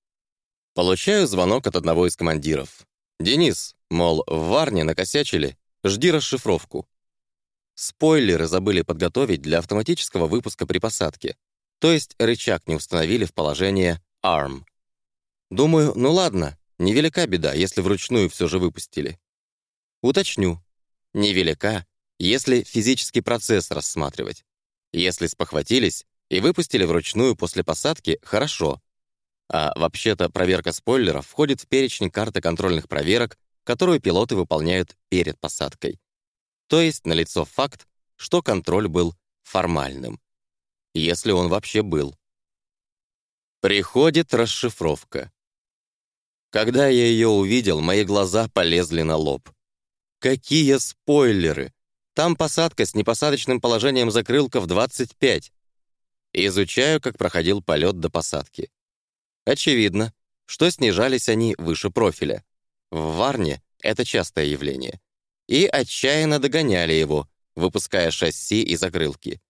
Получаю звонок от одного из командиров. «Денис, мол, в Варне накосячили, жди расшифровку». Спойлеры забыли подготовить для автоматического выпуска при посадке, то есть рычаг не установили в положение ARM. Думаю, ну ладно, невелика беда, если вручную все же выпустили. Уточню. Невелика, если физический процесс рассматривать. Если спохватились и выпустили вручную после посадки, хорошо. А вообще-то проверка спойлеров входит в перечень карты контрольных проверок, которую пилоты выполняют перед посадкой. То есть налицо факт, что контроль был формальным. Если он вообще был. Приходит расшифровка. Когда я ее увидел, мои глаза полезли на лоб. Какие спойлеры! Там посадка с непосадочным положением закрылка в 25. Изучаю, как проходил полет до посадки. Очевидно, что снижались они выше профиля. В Варне это частое явление. И отчаянно догоняли его, выпуская шасси и закрылки.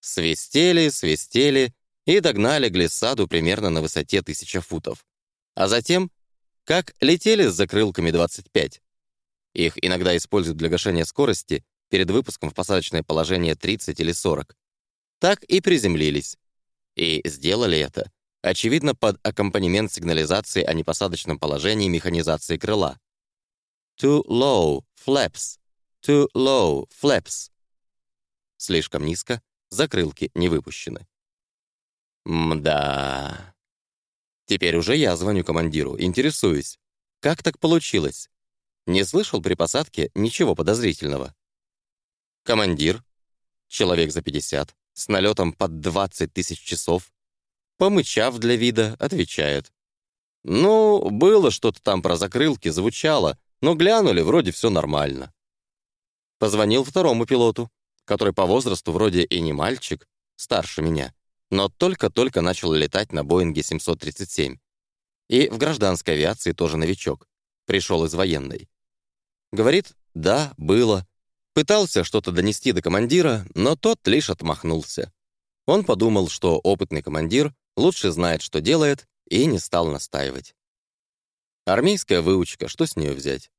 Свистели, свистели и догнали глиссаду примерно на высоте 1000 футов. А затем, как летели с закрылками 25. Их иногда используют для гашения скорости перед выпуском в посадочное положение 30 или 40. Так и приземлились. И сделали это, очевидно, под аккомпанемент сигнализации о непосадочном положении механизации крыла. Too low, flaps. Too low, flaps. Слишком низко, закрылки не выпущены. Мда. Теперь уже я звоню командиру, интересуюсь. Как так получилось? Не слышал при посадке ничего подозрительного. Командир, человек за 50, с налетом под 20 тысяч часов, помычав для вида, отвечает. «Ну, было что-то там про закрылки, звучало, но глянули, вроде все нормально». Позвонил второму пилоту, который по возрасту вроде и не мальчик, старше меня, но только-только начал летать на Боинге 737. И в гражданской авиации тоже новичок, пришел из военной. Говорит, да, было. Пытался что-то донести до командира, но тот лишь отмахнулся. Он подумал, что опытный командир лучше знает, что делает, и не стал настаивать. Армейская выучка, что с нее взять?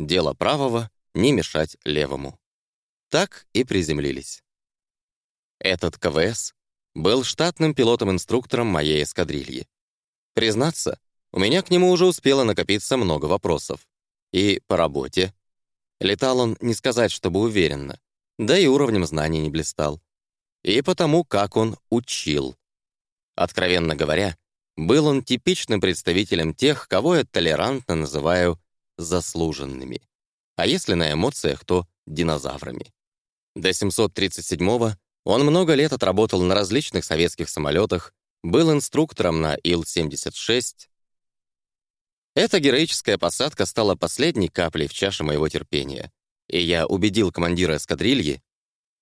Дело правого — не мешать левому. Так и приземлились. Этот КВС был штатным пилотом-инструктором моей эскадрильи. Признаться, у меня к нему уже успело накопиться много вопросов. И по работе. Летал он, не сказать, чтобы уверенно, да и уровнем знаний не блистал. И потому, как он учил. Откровенно говоря, был он типичным представителем тех, кого я толерантно называю заслуженными. А если на эмоциях, то динозаврами. До 737-го он много лет отработал на различных советских самолетах, был инструктором на Ил-76, эта героическая посадка стала последней каплей в чаше моего терпения, и я убедил командира эскадрильи,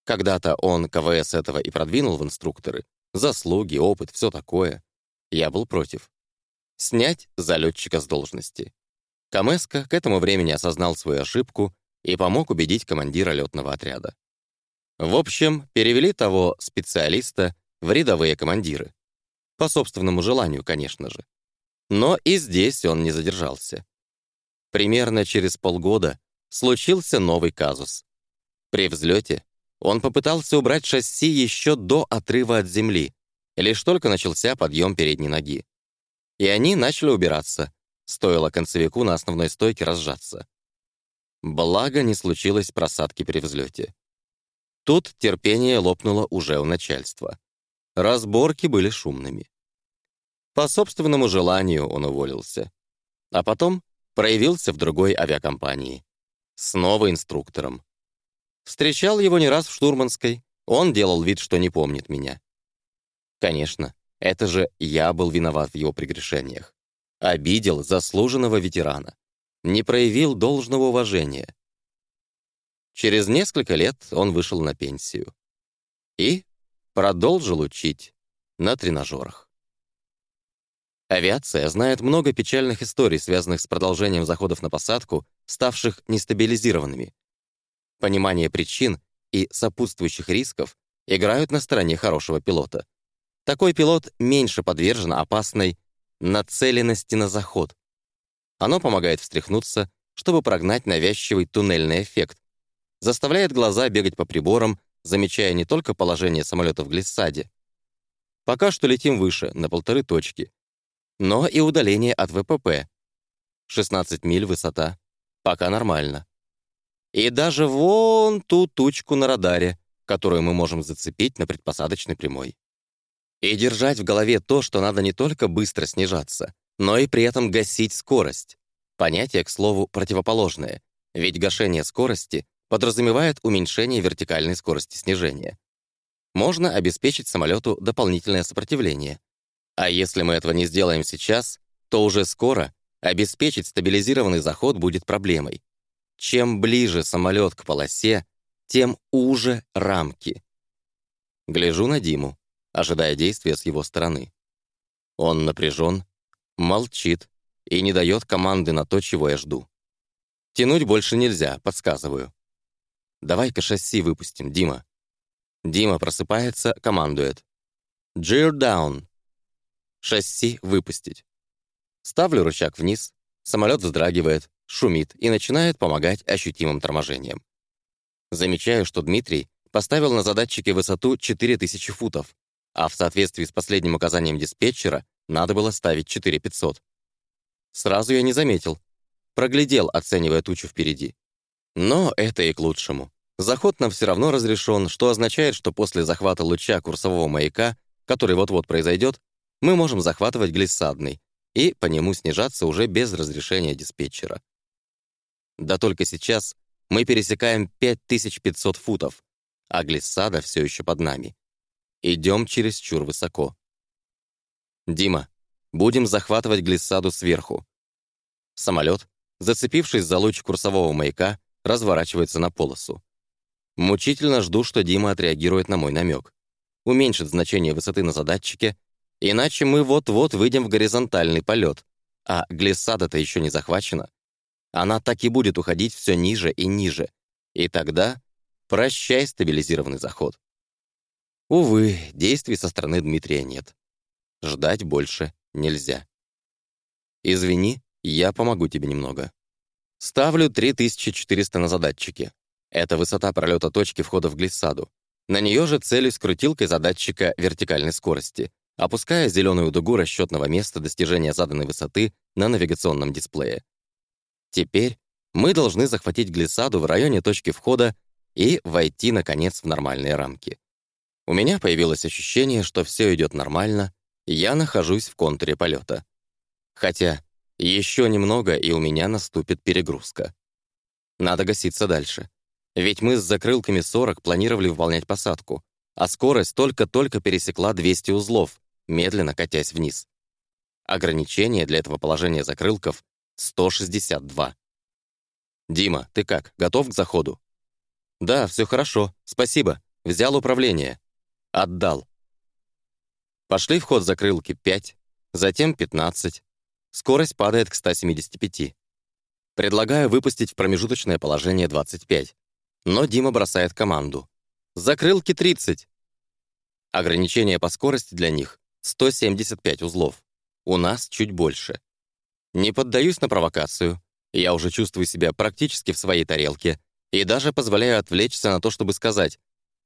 когда-то он КВС этого и продвинул в инструкторы, заслуги, опыт, все такое. Я был против. Снять залетчика с должности. Камеско к этому времени осознал свою ошибку и помог убедить командира летного отряда. В общем, перевели того специалиста в рядовые командиры. По собственному желанию, конечно же. Но и здесь он не задержался. Примерно через полгода случился новый казус. При взлете он попытался убрать шасси еще до отрыва от земли, лишь только начался подъем передней ноги. И они начали убираться, стоило концевику на основной стойке разжаться. Благо не случилось просадки при взлете. Тут терпение лопнуло уже у начальства. Разборки были шумными. По собственному желанию он уволился. А потом проявился в другой авиакомпании. Снова инструктором. Встречал его не раз в штурманской, он делал вид, что не помнит меня. Конечно, это же я был виноват в его прегрешениях. Обидел заслуженного ветерана. Не проявил должного уважения. Через несколько лет он вышел на пенсию. И продолжил учить на тренажерах. Авиация знает много печальных историй, связанных с продолжением заходов на посадку, ставших нестабилизированными. Понимание причин и сопутствующих рисков играют на стороне хорошего пилота. Такой пилот меньше подвержен опасной нацеленности на заход. Оно помогает встряхнуться, чтобы прогнать навязчивый туннельный эффект, заставляет глаза бегать по приборам, замечая не только положение самолета в глиссаде. Пока что летим выше, на полторы точки, но и удаление от ВПП. 16 миль высота. Пока нормально. И даже вон ту тучку на радаре, которую мы можем зацепить на предпосадочной прямой. И держать в голове то, что надо не только быстро снижаться, но и при этом гасить скорость. Понятие, к слову, противоположное, ведь гашение скорости подразумевает уменьшение вертикальной скорости снижения. Можно обеспечить самолету дополнительное сопротивление. А если мы этого не сделаем сейчас, то уже скоро обеспечить стабилизированный заход будет проблемой. Чем ближе самолет к полосе, тем уже рамки. Гляжу на Диму, ожидая действия с его стороны. Он напряжен, молчит и не дает команды на то, чего я жду. Тянуть больше нельзя, подсказываю. «Давай-ка шасси выпустим, Дима». Дима просыпается, командует. «Gear down». Шасси выпустить. Ставлю рычаг вниз, самолет вздрагивает, шумит и начинает помогать ощутимым торможением. Замечаю, что Дмитрий поставил на задатчике высоту 4000 футов, а в соответствии с последним указанием диспетчера надо было ставить 4500. Сразу я не заметил. Проглядел, оценивая тучу впереди. Но это и к лучшему. Заход нам все равно разрешен, что означает, что после захвата луча курсового маяка, который вот-вот произойдет, мы можем захватывать глиссадный и по нему снижаться уже без разрешения диспетчера. Да только сейчас мы пересекаем 5500 футов, а глиссада все еще под нами. Идем чересчур высоко. «Дима, будем захватывать глиссаду сверху». Самолет, зацепившись за луч курсового маяка, разворачивается на полосу. Мучительно жду, что Дима отреагирует на мой намек. Уменьшит значение высоты на задатчике, иначе мы вот-вот выйдем в горизонтальный полет, а глиссада-то еще не захвачена. Она так и будет уходить все ниже и ниже. И тогда прощай стабилизированный заход. Увы, действий со стороны Дмитрия нет. Ждать больше нельзя. Извини, я помогу тебе немного. Ставлю 3400 на задатчике. Это высота пролета точки входа в глиссаду. На нее же целюсь крутилкой задатчика вертикальной скорости, опуская зеленую дугу расчетного места достижения заданной высоты на навигационном дисплее. Теперь мы должны захватить глиссаду в районе точки входа и войти, наконец, в нормальные рамки. У меня появилось ощущение, что все идет нормально, и я нахожусь в контуре полета. Хотя еще немного, и у меня наступит перегрузка. Надо гаситься дальше. Ведь мы с закрылками 40 планировали выполнять посадку, а скорость только-только пересекла 200 узлов, медленно катясь вниз. Ограничение для этого положения закрылков — 162. «Дима, ты как, готов к заходу?» «Да, все хорошо, спасибо. Взял управление. Отдал». Пошли в ход закрылки 5, затем 15, Скорость падает к 175. Предлагаю выпустить в промежуточное положение 25. Но Дима бросает команду. «Закрылки 30!» Ограничение по скорости для них — 175 узлов. У нас чуть больше. Не поддаюсь на провокацию. Я уже чувствую себя практически в своей тарелке и даже позволяю отвлечься на то, чтобы сказать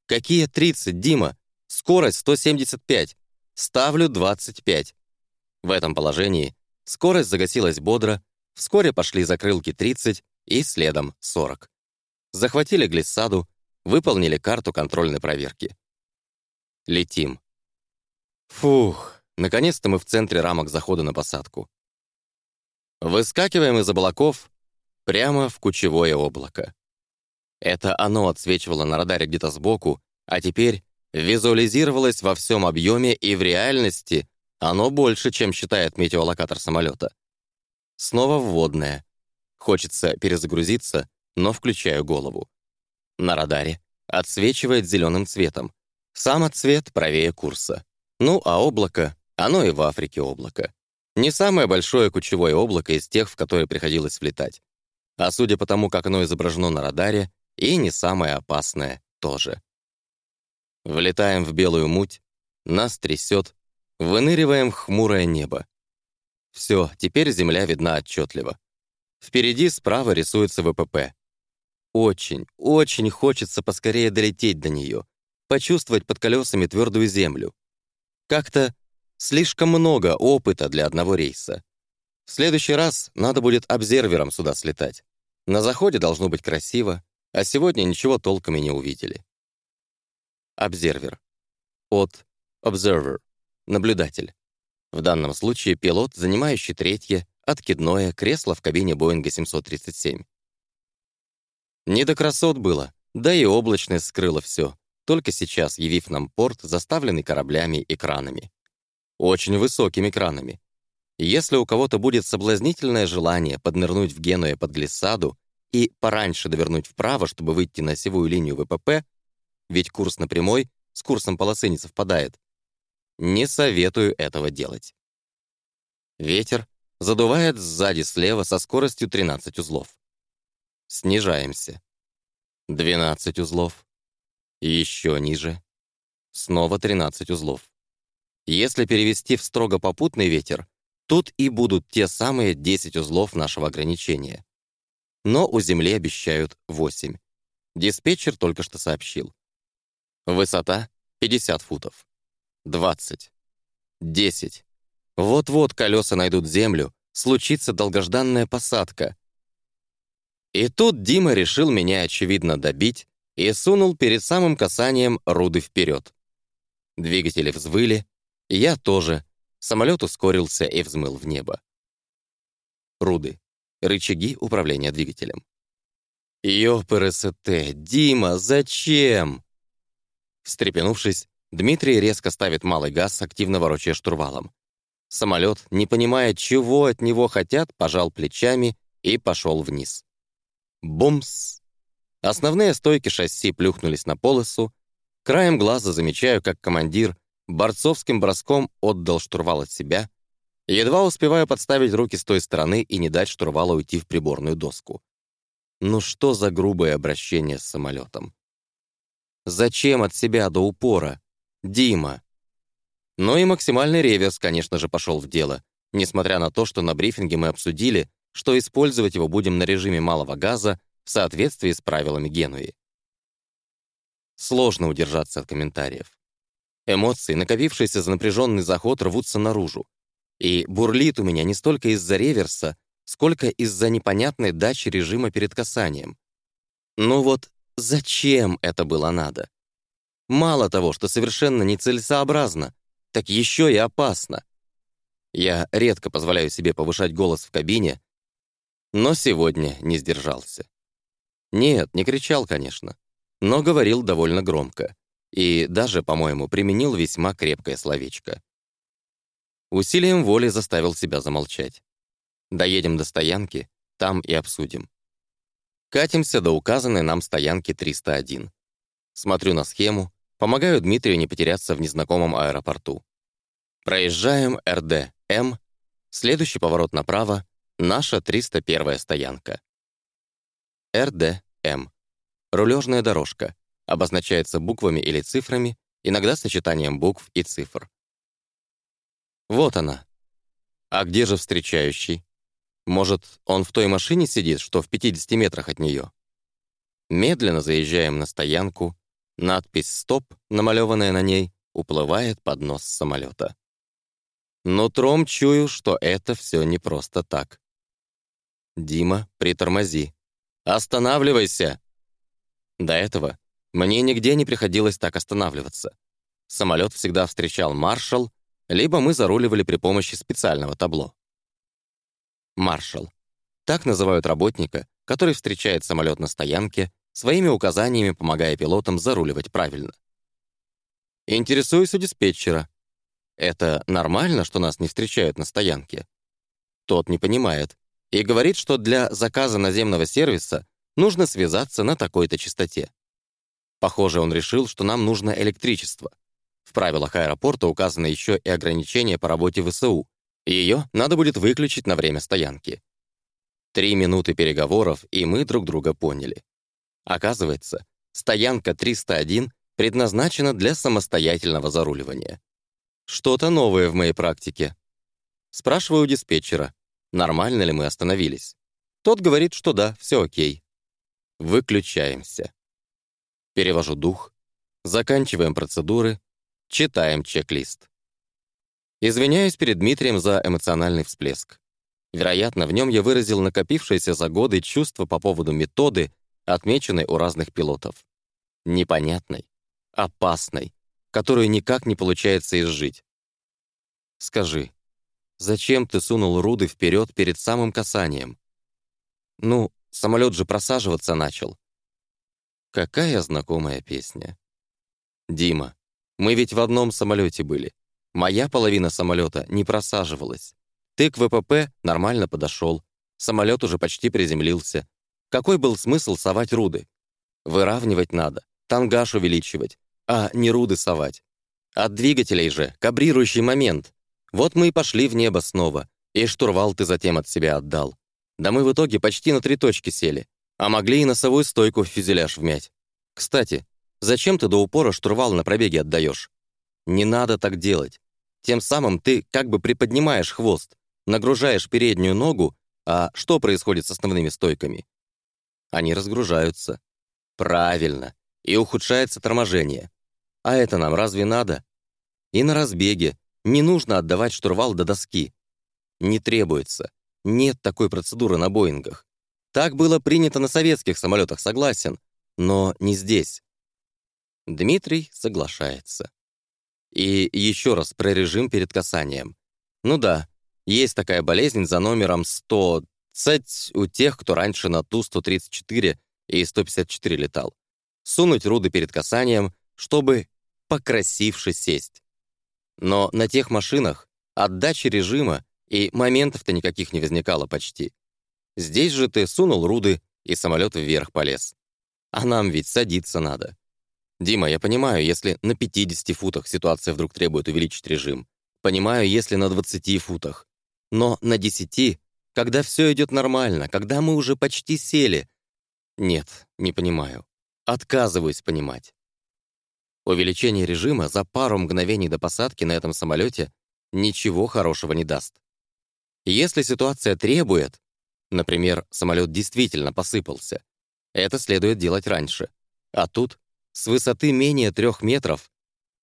«Какие 30, Дима? Скорость 175. Ставлю 25». В этом положении Скорость загасилась бодро, вскоре пошли закрылки 30 и следом 40. Захватили глиссаду, выполнили карту контрольной проверки. Летим. Фух, наконец-то мы в центре рамок захода на посадку. Выскакиваем из облаков прямо в кучевое облако. Это оно отсвечивало на радаре где-то сбоку, а теперь визуализировалось во всем объеме и в реальности оно больше, чем считает метеолокатор самолета. Снова вводное. Хочется перезагрузиться, но включаю голову. На радаре отсвечивает зеленым цветом. Сам отцвет правее курса. Ну, а облако, оно и в Африке облако. Не самое большое кучевое облако из тех, в которые приходилось влетать. А судя по тому, как оно изображено на радаре, и не самое опасное тоже. Влетаем в белую муть, Нас трясет, выныриваем в хмурое небо. Все, теперь земля видна отчетливо. Впереди справа рисуется ВПП. Очень, очень хочется поскорее долететь до нее, почувствовать под колесами твердую землю. Как-то слишком много опыта для одного рейса. В следующий раз надо будет обзервером сюда слетать. На заходе должно быть красиво, а сегодня ничего толком и не увидели. Обзервер. От observer — наблюдатель. В данном случае пилот, занимающий третье, откидное кресло в кабине Боинга 737. Не до красот было, да и облачность скрыла все, только сейчас явив нам порт, заставленный кораблями и кранами. Очень высокими кранами. Если у кого-то будет соблазнительное желание поднырнуть в Генуе под глиссаду и пораньше довернуть вправо, чтобы выйти на осевую линию ВПП, ведь курс на прямой с курсом полосы не совпадает, не советую этого делать. Ветер задувает сзади слева со скоростью 13 узлов. Снижаемся. 12 узлов. Еще ниже. Снова 13 узлов. Если перевести в строго попутный ветер, тут и будут те самые 10 узлов нашего ограничения. Но у Земли обещают 8. Диспетчер только что сообщил. Высота — 50 футов. 20. 10. Вот-вот колеса найдут землю, случится долгожданная посадка. И тут Дима решил меня, очевидно, добить и сунул перед самым касанием руды вперед. Двигатели взвыли, я тоже. Самолет ускорился и взмыл в небо. Руды. Рычаги управления двигателем. «Ёпрст, Дима, зачем?» Встрепенувшись, Дмитрий резко ставит малый газ, активно ворочая штурвалом. Самолет, не понимая, чего от него хотят, пожал плечами и пошел вниз. Бумс! Основные стойки шасси плюхнулись на полосу. Краем глаза замечаю, как командир борцовским броском отдал штурвал от себя. Едва успеваю подставить руки с той стороны и не дать штурвалу уйти в приборную доску. Ну что за грубое обращение с самолетом? Зачем от себя до упора? Дима. Ну и максимальный реверс, конечно же, пошел в дело, несмотря на то, что на брифинге мы обсудили, что использовать его будем на режиме малого газа в соответствии с правилами Генуи. Сложно удержаться от комментариев. Эмоции, накопившиеся за напряженный заход, рвутся наружу. И бурлит у меня не столько из-за реверса, сколько из-за непонятной дачи режима перед касанием. Ну вот зачем это было надо? Мало того, что совершенно нецелесообразно, так еще и опасно. Я редко позволяю себе повышать голос в кабине, но сегодня не сдержался. Нет, не кричал, конечно, но говорил довольно громко и даже, по-моему, применил весьма крепкое словечко. Усилием воли заставил себя замолчать. Доедем до стоянки, там и обсудим. Катимся до указанной нам стоянки 301. Смотрю на схему, Помогаю Дмитрию не потеряться в незнакомом аэропорту. Проезжаем РД-М, следующий поворот направо, наша 301-я стоянка. РД-М. Рулежная дорожка. Обозначается буквами или цифрами, иногда сочетанием букв и цифр. Вот она. А где же встречающий? Может, он в той машине сидит, что в 50 метрах от нее? Медленно заезжаем на стоянку, Надпись «Стоп», намалеванная на ней, уплывает под нос самолета. Но тром чую, что это все не просто так. «Дима, притормози. Останавливайся!» До этого мне нигде не приходилось так останавливаться. Самолет всегда встречал маршал, либо мы заруливали при помощи специального табло. Маршал. Так называют работника, который встречает самолет на стоянке своими указаниями помогая пилотам заруливать правильно. Интересуюсь у диспетчера. Это нормально, что нас не встречают на стоянке? Тот не понимает и говорит, что для заказа наземного сервиса нужно связаться на такой-то частоте. Похоже, он решил, что нам нужно электричество. В правилах аэропорта указано еще и ограничение по работе ВСУ, ее надо будет выключить на время стоянки. Три минуты переговоров, и мы друг друга поняли. Оказывается, стоянка 301 предназначена для самостоятельного заруливания. Что-то новое в моей практике. Спрашиваю диспетчера, нормально ли мы остановились. Тот говорит, что да, все окей. Выключаемся. Перевожу дух, заканчиваем процедуры, читаем чек-лист. Извиняюсь перед Дмитрием за эмоциональный всплеск. Вероятно, в нем я выразил накопившееся за годы чувство по поводу методы, отмеченной у разных пилотов. Непонятной, опасной, которую никак не получается изжить. Скажи, зачем ты сунул руды вперед перед самым касанием? Ну, самолет же просаживаться начал. Какая знакомая песня. Дима, мы ведь в одном самолете были. Моя половина самолета не просаживалась. Ты к ВПП нормально подошел. Самолет уже почти приземлился. Какой был смысл совать руды? Выравнивать надо, тангаж увеличивать, а не руды совать. От двигателей же кабрирующий момент. Вот мы и пошли в небо снова, и штурвал ты затем от себя отдал. Да мы в итоге почти на три точки сели, а могли и носовую стойку в фюзеляж вмять. Кстати, зачем ты до упора штурвал на пробеге отдаешь? Не надо так делать. Тем самым ты как бы приподнимаешь хвост, нагружаешь переднюю ногу, а что происходит с основными стойками? Они разгружаются. Правильно. И ухудшается торможение. А это нам разве надо? И на разбеге не нужно отдавать штурвал до доски. Не требуется. Нет такой процедуры на Боингах. Так было принято на советских самолетах, согласен, но не здесь. Дмитрий соглашается. И еще раз про режим перед касанием. Ну да, есть такая болезнь за номером 100 цать у тех, кто раньше на Ту-134 и 154 летал. Сунуть руды перед касанием, чтобы покрасивше сесть. Но на тех машинах отдачи режима и моментов-то никаких не возникало почти. Здесь же ты сунул руды, и самолет вверх полез. А нам ведь садиться надо. Дима, я понимаю, если на 50 футах ситуация вдруг требует увеличить режим. Понимаю, если на 20 футах. Но на 10, когда все идет нормально, когда мы уже почти сели... Нет, не понимаю. Отказываюсь понимать. Увеличение режима за пару мгновений до посадки на этом самолете ничего хорошего не даст. Если ситуация требует, например, самолет действительно посыпался, это следует делать раньше. А тут с высоты менее трех метров.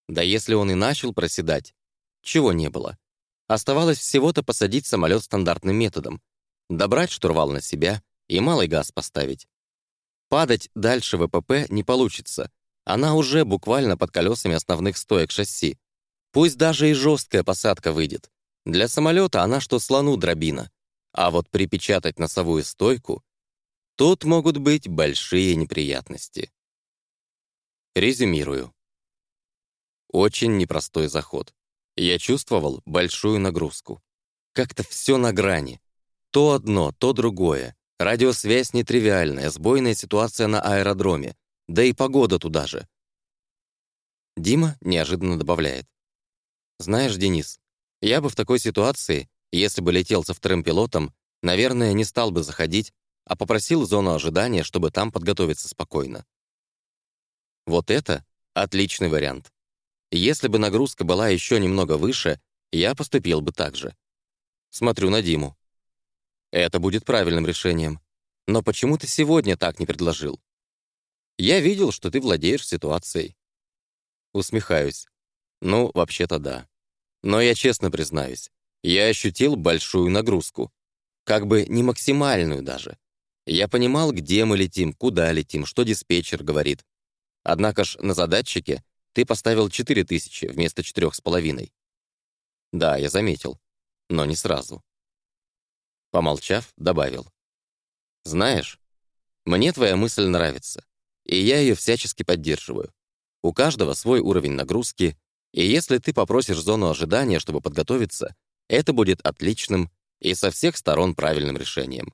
Да если он и начал проседать, чего не было. Оставалось всего-то посадить самолет стандартным методом, добрать штурвал на себя и малый газ поставить. Падать дальше ВПП не получится. Она уже буквально под колесами основных стоек шасси. Пусть даже и жесткая посадка выйдет. Для самолета она что слону дробина. А вот припечатать носовую стойку — тут могут быть большие неприятности. Резюмирую. Очень непростой заход. Я чувствовал большую нагрузку. Как-то все на грани. То одно, то другое. Радиосвязь нетривиальная, сбойная ситуация на аэродроме. Да и погода туда же. Дима неожиданно добавляет. «Знаешь, Денис, я бы в такой ситуации, если бы летел со вторым пилотом, наверное, не стал бы заходить, а попросил зону ожидания, чтобы там подготовиться спокойно. Вот это отличный вариант. Если бы нагрузка была еще немного выше, я поступил бы так же. Смотрю на Диму. Это будет правильным решением. Но почему ты сегодня так не предложил? Я видел, что ты владеешь ситуацией. Усмехаюсь. Ну, вообще-то да. Но я честно признаюсь, я ощутил большую нагрузку. Как бы не максимальную даже. Я понимал, где мы летим, куда летим, что диспетчер говорит. Однако ж на задатчике ты поставил 4000 вместо 4,5. Да, я заметил, но не сразу. Помолчав, добавил. Знаешь, мне твоя мысль нравится, и я ее всячески поддерживаю. У каждого свой уровень нагрузки, и если ты попросишь зону ожидания, чтобы подготовиться, это будет отличным и со всех сторон правильным решением.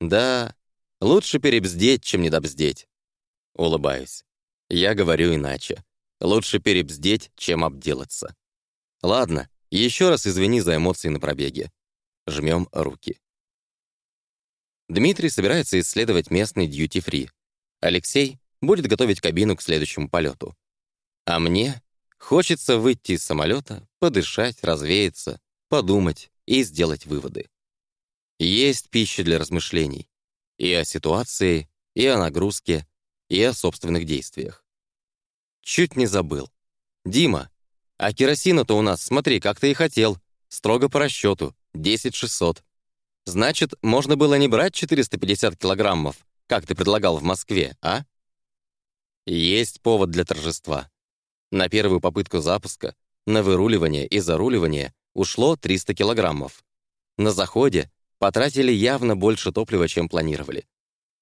Да, лучше перебздеть, чем недобздеть. Улыбаюсь. Я говорю иначе. Лучше перебздеть, чем обделаться. Ладно, еще раз извини за эмоции на пробеге. Жмем руки. Дмитрий собирается исследовать местный дьюти-фри. Алексей будет готовить кабину к следующему полету. А мне Хочется выйти из самолета, подышать, развеяться, подумать и сделать выводы. Есть пища для размышлений. И о ситуации, и о нагрузке, и о собственных действиях. Чуть не забыл. Дима, а керосина-то у нас, смотри, как ты и хотел. Строго по расчету, 10 600. Значит, можно было не брать 450 килограммов, как ты предлагал в Москве, а? Есть повод для торжества. На первую попытку запуска, на выруливание и заруливание ушло 300 килограммов. На заходе потратили явно больше топлива, чем планировали.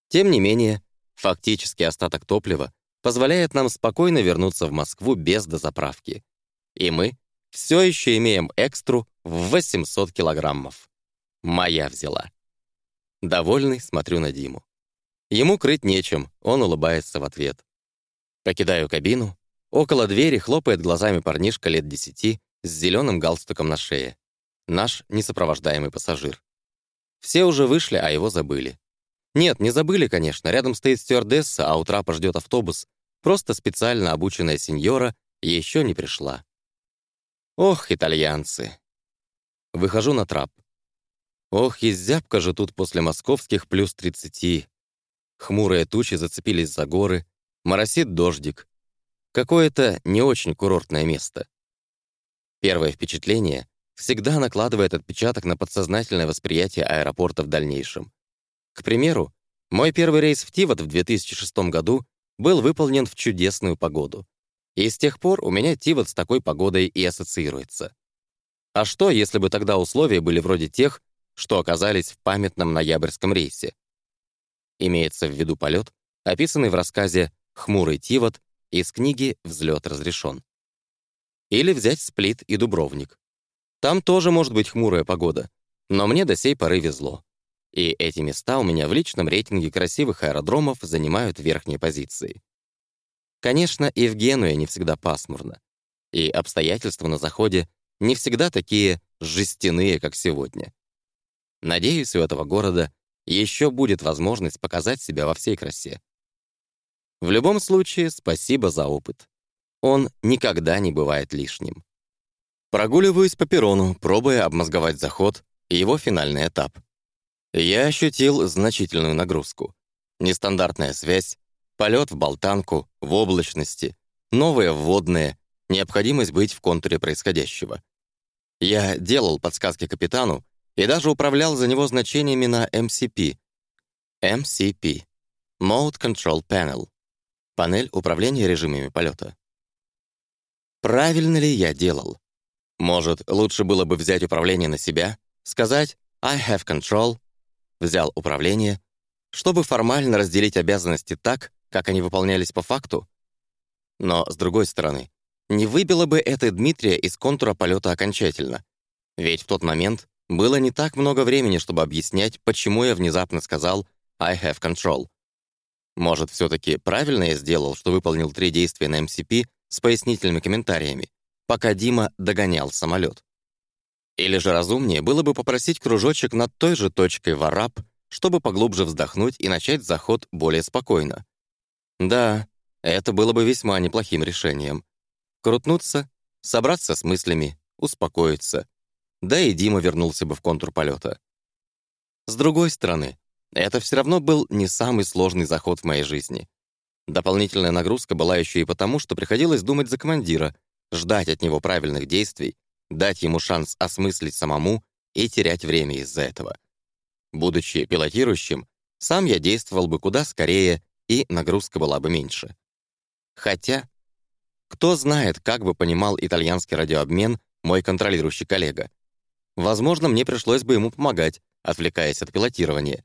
Тем не менее, фактический остаток топлива позволяет нам спокойно вернуться в Москву без дозаправки. И мы все еще имеем экстру в 800 килограммов. Моя взяла. Довольный смотрю на Диму. Ему крыть нечем, он улыбается в ответ. Покидаю кабину. Около двери хлопает глазами парнишка лет десяти с зеленым галстуком на шее. Наш несопровождаемый пассажир. Все уже вышли, а его забыли. Нет, не забыли, конечно. Рядом стоит стюардесса, а у ждет автобус. Просто специально обученная сеньора еще не пришла. Ох, итальянцы. Выхожу на трап. Ох, и зябко же тут после московских плюс 30. Хмурые тучи зацепились за горы, моросит дождик. Какое-то не очень курортное место. Первое впечатление всегда накладывает отпечаток на подсознательное восприятие аэропорта в дальнейшем. К примеру, мой первый рейс в Тивот в 2006 году был выполнен в чудесную погоду. И с тех пор у меня Тивот с такой погодой и ассоциируется. А что, если бы тогда условия были вроде тех, что оказались в памятном ноябрьском рейсе? Имеется в виду полет, описанный в рассказе «Хмурый Тивот» из книги «Взлет разрешен». Или взять Сплит и Дубровник. Там тоже может быть хмурая погода, но мне до сей поры везло. И эти места у меня в личном рейтинге красивых аэродромов занимают верхние позиции. Конечно, и в Генуе не всегда пасмурно. И обстоятельства на заходе не всегда такие жестяные, как сегодня. Надеюсь, у этого города еще будет возможность показать себя во всей красе. В любом случае, спасибо за опыт. Он никогда не бывает лишним. Прогуливаюсь по перрону, пробуя обмозговать заход и его финальный этап — я ощутил значительную нагрузку. Нестандартная связь, полет в болтанку, в облачности, новые вводные, необходимость быть в контуре происходящего. Я делал подсказки капитану и даже управлял за него значениями на MCP. MCP — Mode Control Panel — панель управления режимами полета. Правильно ли я делал? Может, лучше было бы взять управление на себя, сказать «I have control», взял управление, чтобы формально разделить обязанности так, как они выполнялись по факту. Но, с другой стороны, не выбило бы это Дмитрия из контура полета окончательно. Ведь в тот момент было не так много времени, чтобы объяснять, почему я внезапно сказал «I have control». Может, все таки правильно я сделал, что выполнил три действия на МСП с пояснительными комментариями, пока Дима догонял самолет. Или же разумнее было бы попросить кружочек над той же точкой в араб, чтобы поглубже вздохнуть и начать заход более спокойно. Да, это было бы весьма неплохим решением. Крутнуться, собраться с мыслями, успокоиться. Да и Дима вернулся бы в контур полета. С другой стороны, это все равно был не самый сложный заход в моей жизни. Дополнительная нагрузка была еще и потому, что приходилось думать за командира, ждать от него правильных действий дать ему шанс осмыслить самому и терять время из-за этого. Будучи пилотирующим, сам я действовал бы куда скорее, и нагрузка была бы меньше. Хотя, кто знает, как бы понимал итальянский радиообмен мой контролирующий коллега. Возможно, мне пришлось бы ему помогать, отвлекаясь от пилотирования.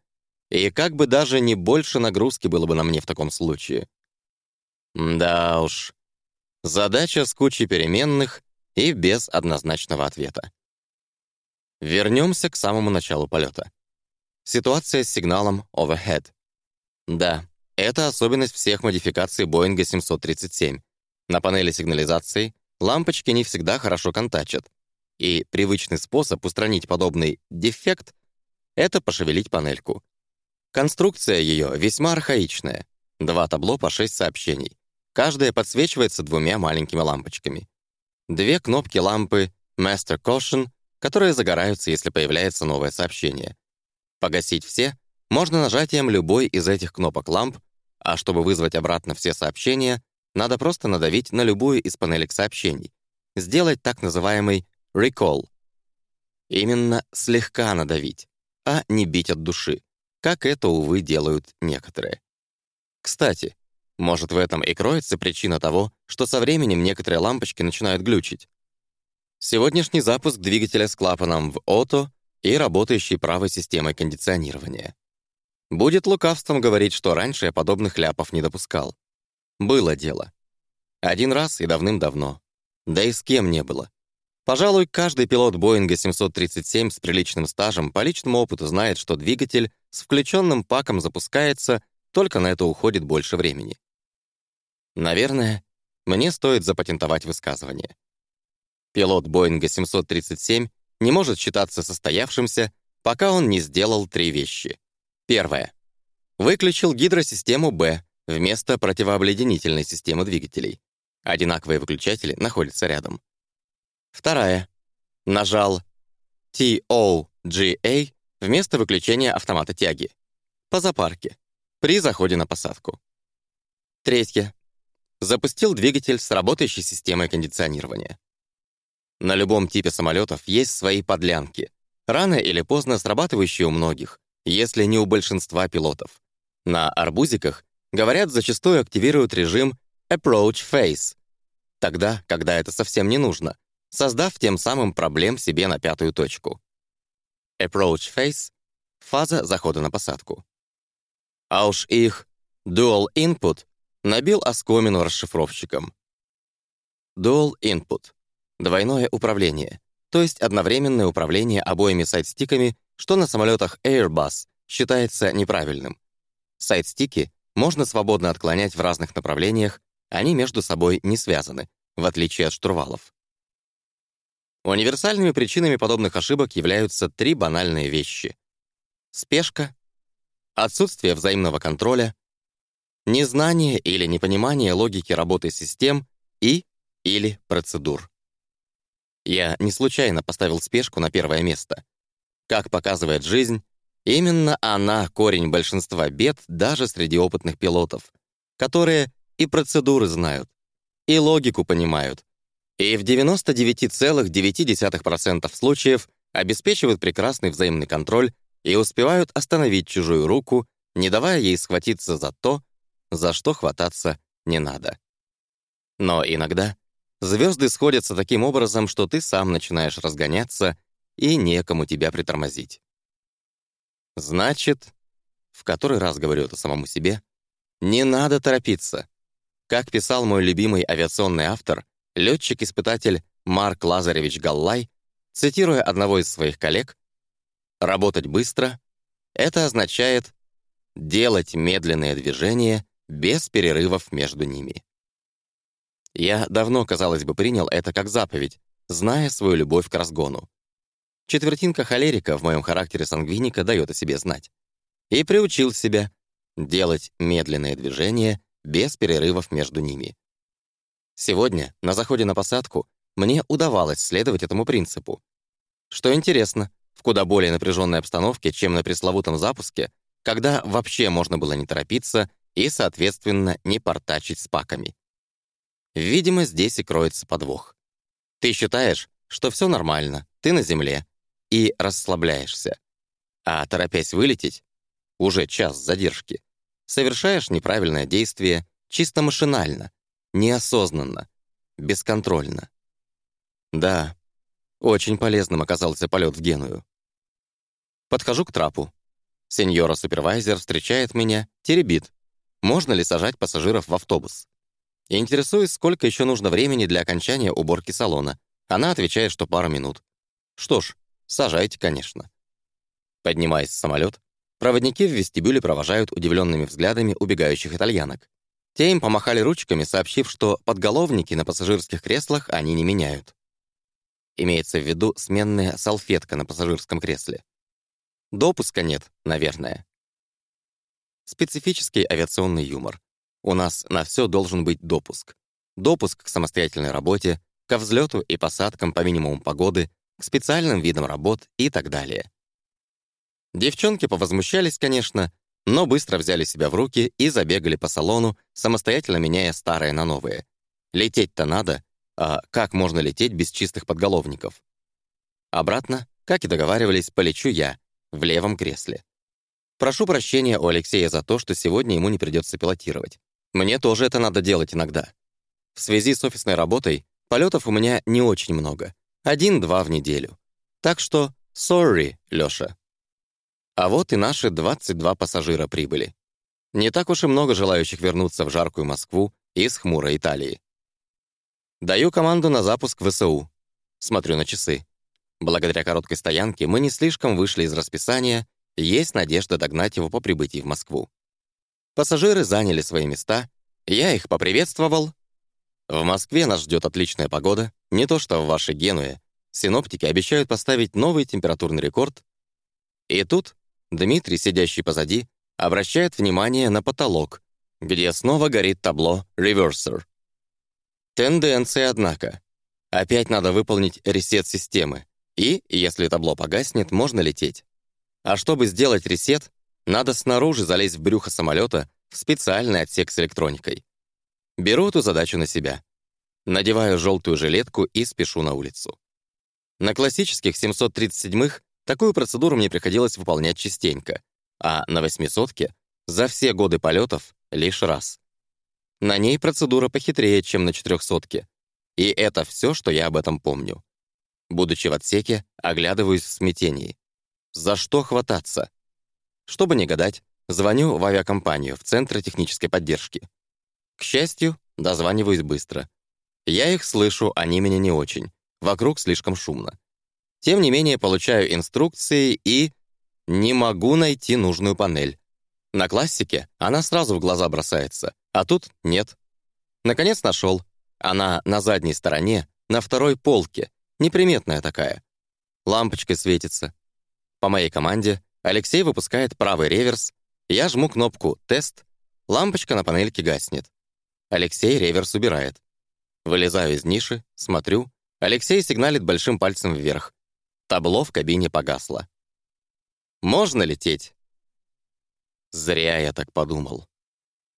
И как бы даже не больше нагрузки было бы на мне в таком случае. Да уж. Задача с кучей переменных и без однозначного ответа. Вернемся к самому началу полета. Ситуация с сигналом overhead. Да, это особенность всех модификаций Боинга 737. На панели сигнализации лампочки не всегда хорошо контачат, и привычный способ устранить подобный дефект — это пошевелить панельку. Конструкция ее весьма архаичная. Два табло по шесть сообщений. Каждое подсвечивается двумя маленькими лампочками. Две кнопки лампы Master Caution, которые загораются, если появляется новое сообщение. Погасить все можно нажатием любой из этих кнопок ламп, а чтобы вызвать обратно все сообщения, надо просто надавить на любую из панелек сообщений, сделать так называемый recall. Именно слегка надавить, а не бить от души, как это, увы, делают некоторые. Кстати, может, в этом и кроется причина того, что со временем некоторые лампочки начинают глючить. Сегодняшний запуск двигателя с клапаном в ОТО и работающей правой системой кондиционирования. Будет лукавством говорить, что раньше я подобных ляпов не допускал. Было дело. Один раз и давным-давно. Да и с кем не было. Пожалуй, каждый пилот Боинга 737 с приличным стажем по личному опыту знает, что двигатель с включенным паком запускается, только на это уходит больше времени. Наверное, мне стоит запатентовать высказывание. Пилот Боинга 737 не может считаться состоявшимся, пока он не сделал три вещи. Первое. Выключил гидросистему Б вместо противообледенительной системы двигателей. Одинаковые выключатели находятся рядом. Вторая. Нажал TOGA вместо выключения автомата тяги. По запарке. При заходе на посадку. Третье. Запустил двигатель с работающей системой кондиционирования. На любом типе самолетов есть свои подлянки, рано или поздно срабатывающие у многих, если не у большинства пилотов. На арбузиках, говорят, зачастую активируют режим Approach Phase, тогда, когда это совсем не нужно, создав тем самым проблем себе на пятую точку. Approach Phase — фаза захода на посадку. А уж их Dual Input набил оскомину расшифровщиком. Dual Input — двойное управление, то есть одновременное управление обоими сайдстиками, что на самолетах Airbus считается неправильным. Сайдстики можно свободно отклонять в разных направлениях, они между собой не связаны, в отличие от штурвалов. Универсальными причинами подобных ошибок являются три банальные вещи. Спешка, отсутствие взаимного контроля, незнание или непонимание логики работы систем и или процедур. Я не случайно поставил спешку на первое место. Как показывает жизнь, именно она корень большинства бед даже среди опытных пилотов, которые и процедуры знают, и логику понимают, и в 99,9% случаев обеспечивают прекрасный взаимный контроль и успевают остановить чужую руку, не давая ей схватиться за то, за что хвататься не надо. Но иногда звезды сходятся таким образом, что ты сам начинаешь разгоняться, и некому тебя притормозить. Значит, в который раз говорю это самому себе, не надо торопиться. Как писал мой любимый авиационный автор, летчик-испытатель Марк Лазаревич Галлай, цитируя одного из своих коллег, «Работать быстро — это означает делать медленные движения без перерывов между ними». Я давно, казалось бы, принял это как заповедь, зная свою любовь к разгону. Четвертинка холерика в моем характере сангвиника дает о себе знать. И приучил себя делать медленные движения без перерывов между ними. Сегодня, на заходе на посадку, мне удавалось следовать этому принципу. Что интересно, в куда более напряженной обстановке, чем на пресловутом запуске, когда вообще можно было не торопиться и, соответственно, не портачить с паками. Видимо, здесь и кроется подвох. Ты считаешь, что все нормально, ты на земле, и расслабляешься. А торопясь вылететь, уже час задержки, совершаешь неправильное действие чисто машинально, неосознанно, бесконтрольно. Да, очень полезным оказался полет в Геную. Подхожу к трапу. Сеньора-супервайзер встречает меня, теребит. Можно ли сажать пассажиров в автобус? Интересуюсь, сколько еще нужно времени для окончания уборки салона. Она отвечает, что пару минут. Что ж, сажайте, конечно. Поднимаясь в самолет, проводники в вестибюле провожают удивленными взглядами убегающих итальянок. Те им помахали ручками, сообщив, что подголовники на пассажирских креслах они не меняют. Имеется в виду сменная салфетка на пассажирском кресле. Допуска нет, наверное. Специфический авиационный юмор. У нас на все должен быть допуск. Допуск к самостоятельной работе, ко взлету и посадкам по минимуму погоды, к специальным видам работ и так далее. Девчонки повозмущались, конечно, но быстро взяли себя в руки и забегали по салону, самостоятельно меняя старое на новое. Лететь-то надо, а как можно лететь без чистых подголовников? Обратно, как и договаривались, полечу я, в левом кресле. Прошу прощения у Алексея за то, что сегодня ему не придется пилотировать. Мне тоже это надо делать иногда. В связи с офисной работой полетов у меня не очень много. Один-два в неделю. Так что sorry, Лёша. А вот и наши 22 пассажира прибыли. Не так уж и много желающих вернуться в жаркую Москву из хмурой Италии. Даю команду на запуск ВСУ. Смотрю на часы. Благодаря короткой стоянке мы не слишком вышли из расписания, есть надежда догнать его по прибытии в Москву. Пассажиры заняли свои места, я их поприветствовал. В Москве нас ждет отличная погода, не то что в вашей Генуе. Синоптики обещают поставить новый температурный рекорд. И тут Дмитрий, сидящий позади, обращает внимание на потолок, где снова горит табло «Reverser». Тенденция, однако. Опять надо выполнить ресет системы, и, если табло погаснет, можно лететь. А чтобы сделать ресет, надо снаружи залезть в брюхо самолета в специальный отсек с электроникой. Беру эту задачу на себя. Надеваю желтую жилетку и спешу на улицу. На классических 737-х Такую процедуру мне приходилось выполнять частенько, а на восьмисотке за все годы полетов лишь раз. На ней процедура похитрее, чем на четырехсотке. И это все, что я об этом помню. Будучи в отсеке, оглядываюсь в смятении. За что хвататься? Чтобы не гадать, звоню в авиакомпанию, в Центр технической поддержки. К счастью, дозваниваюсь быстро. Я их слышу, они меня не очень. Вокруг слишком шумно. Тем не менее, получаю инструкции и... Не могу найти нужную панель. На классике она сразу в глаза бросается, а тут нет. Наконец нашел. Она на задней стороне, на второй полке, неприметная такая. Лампочка светится. По моей команде Алексей выпускает правый реверс, я жму кнопку «Тест», лампочка на панельке гаснет. Алексей реверс убирает. Вылезаю из ниши, смотрю. Алексей сигналит большим пальцем вверх. Табло в кабине погасло. «Можно лететь?» Зря я так подумал.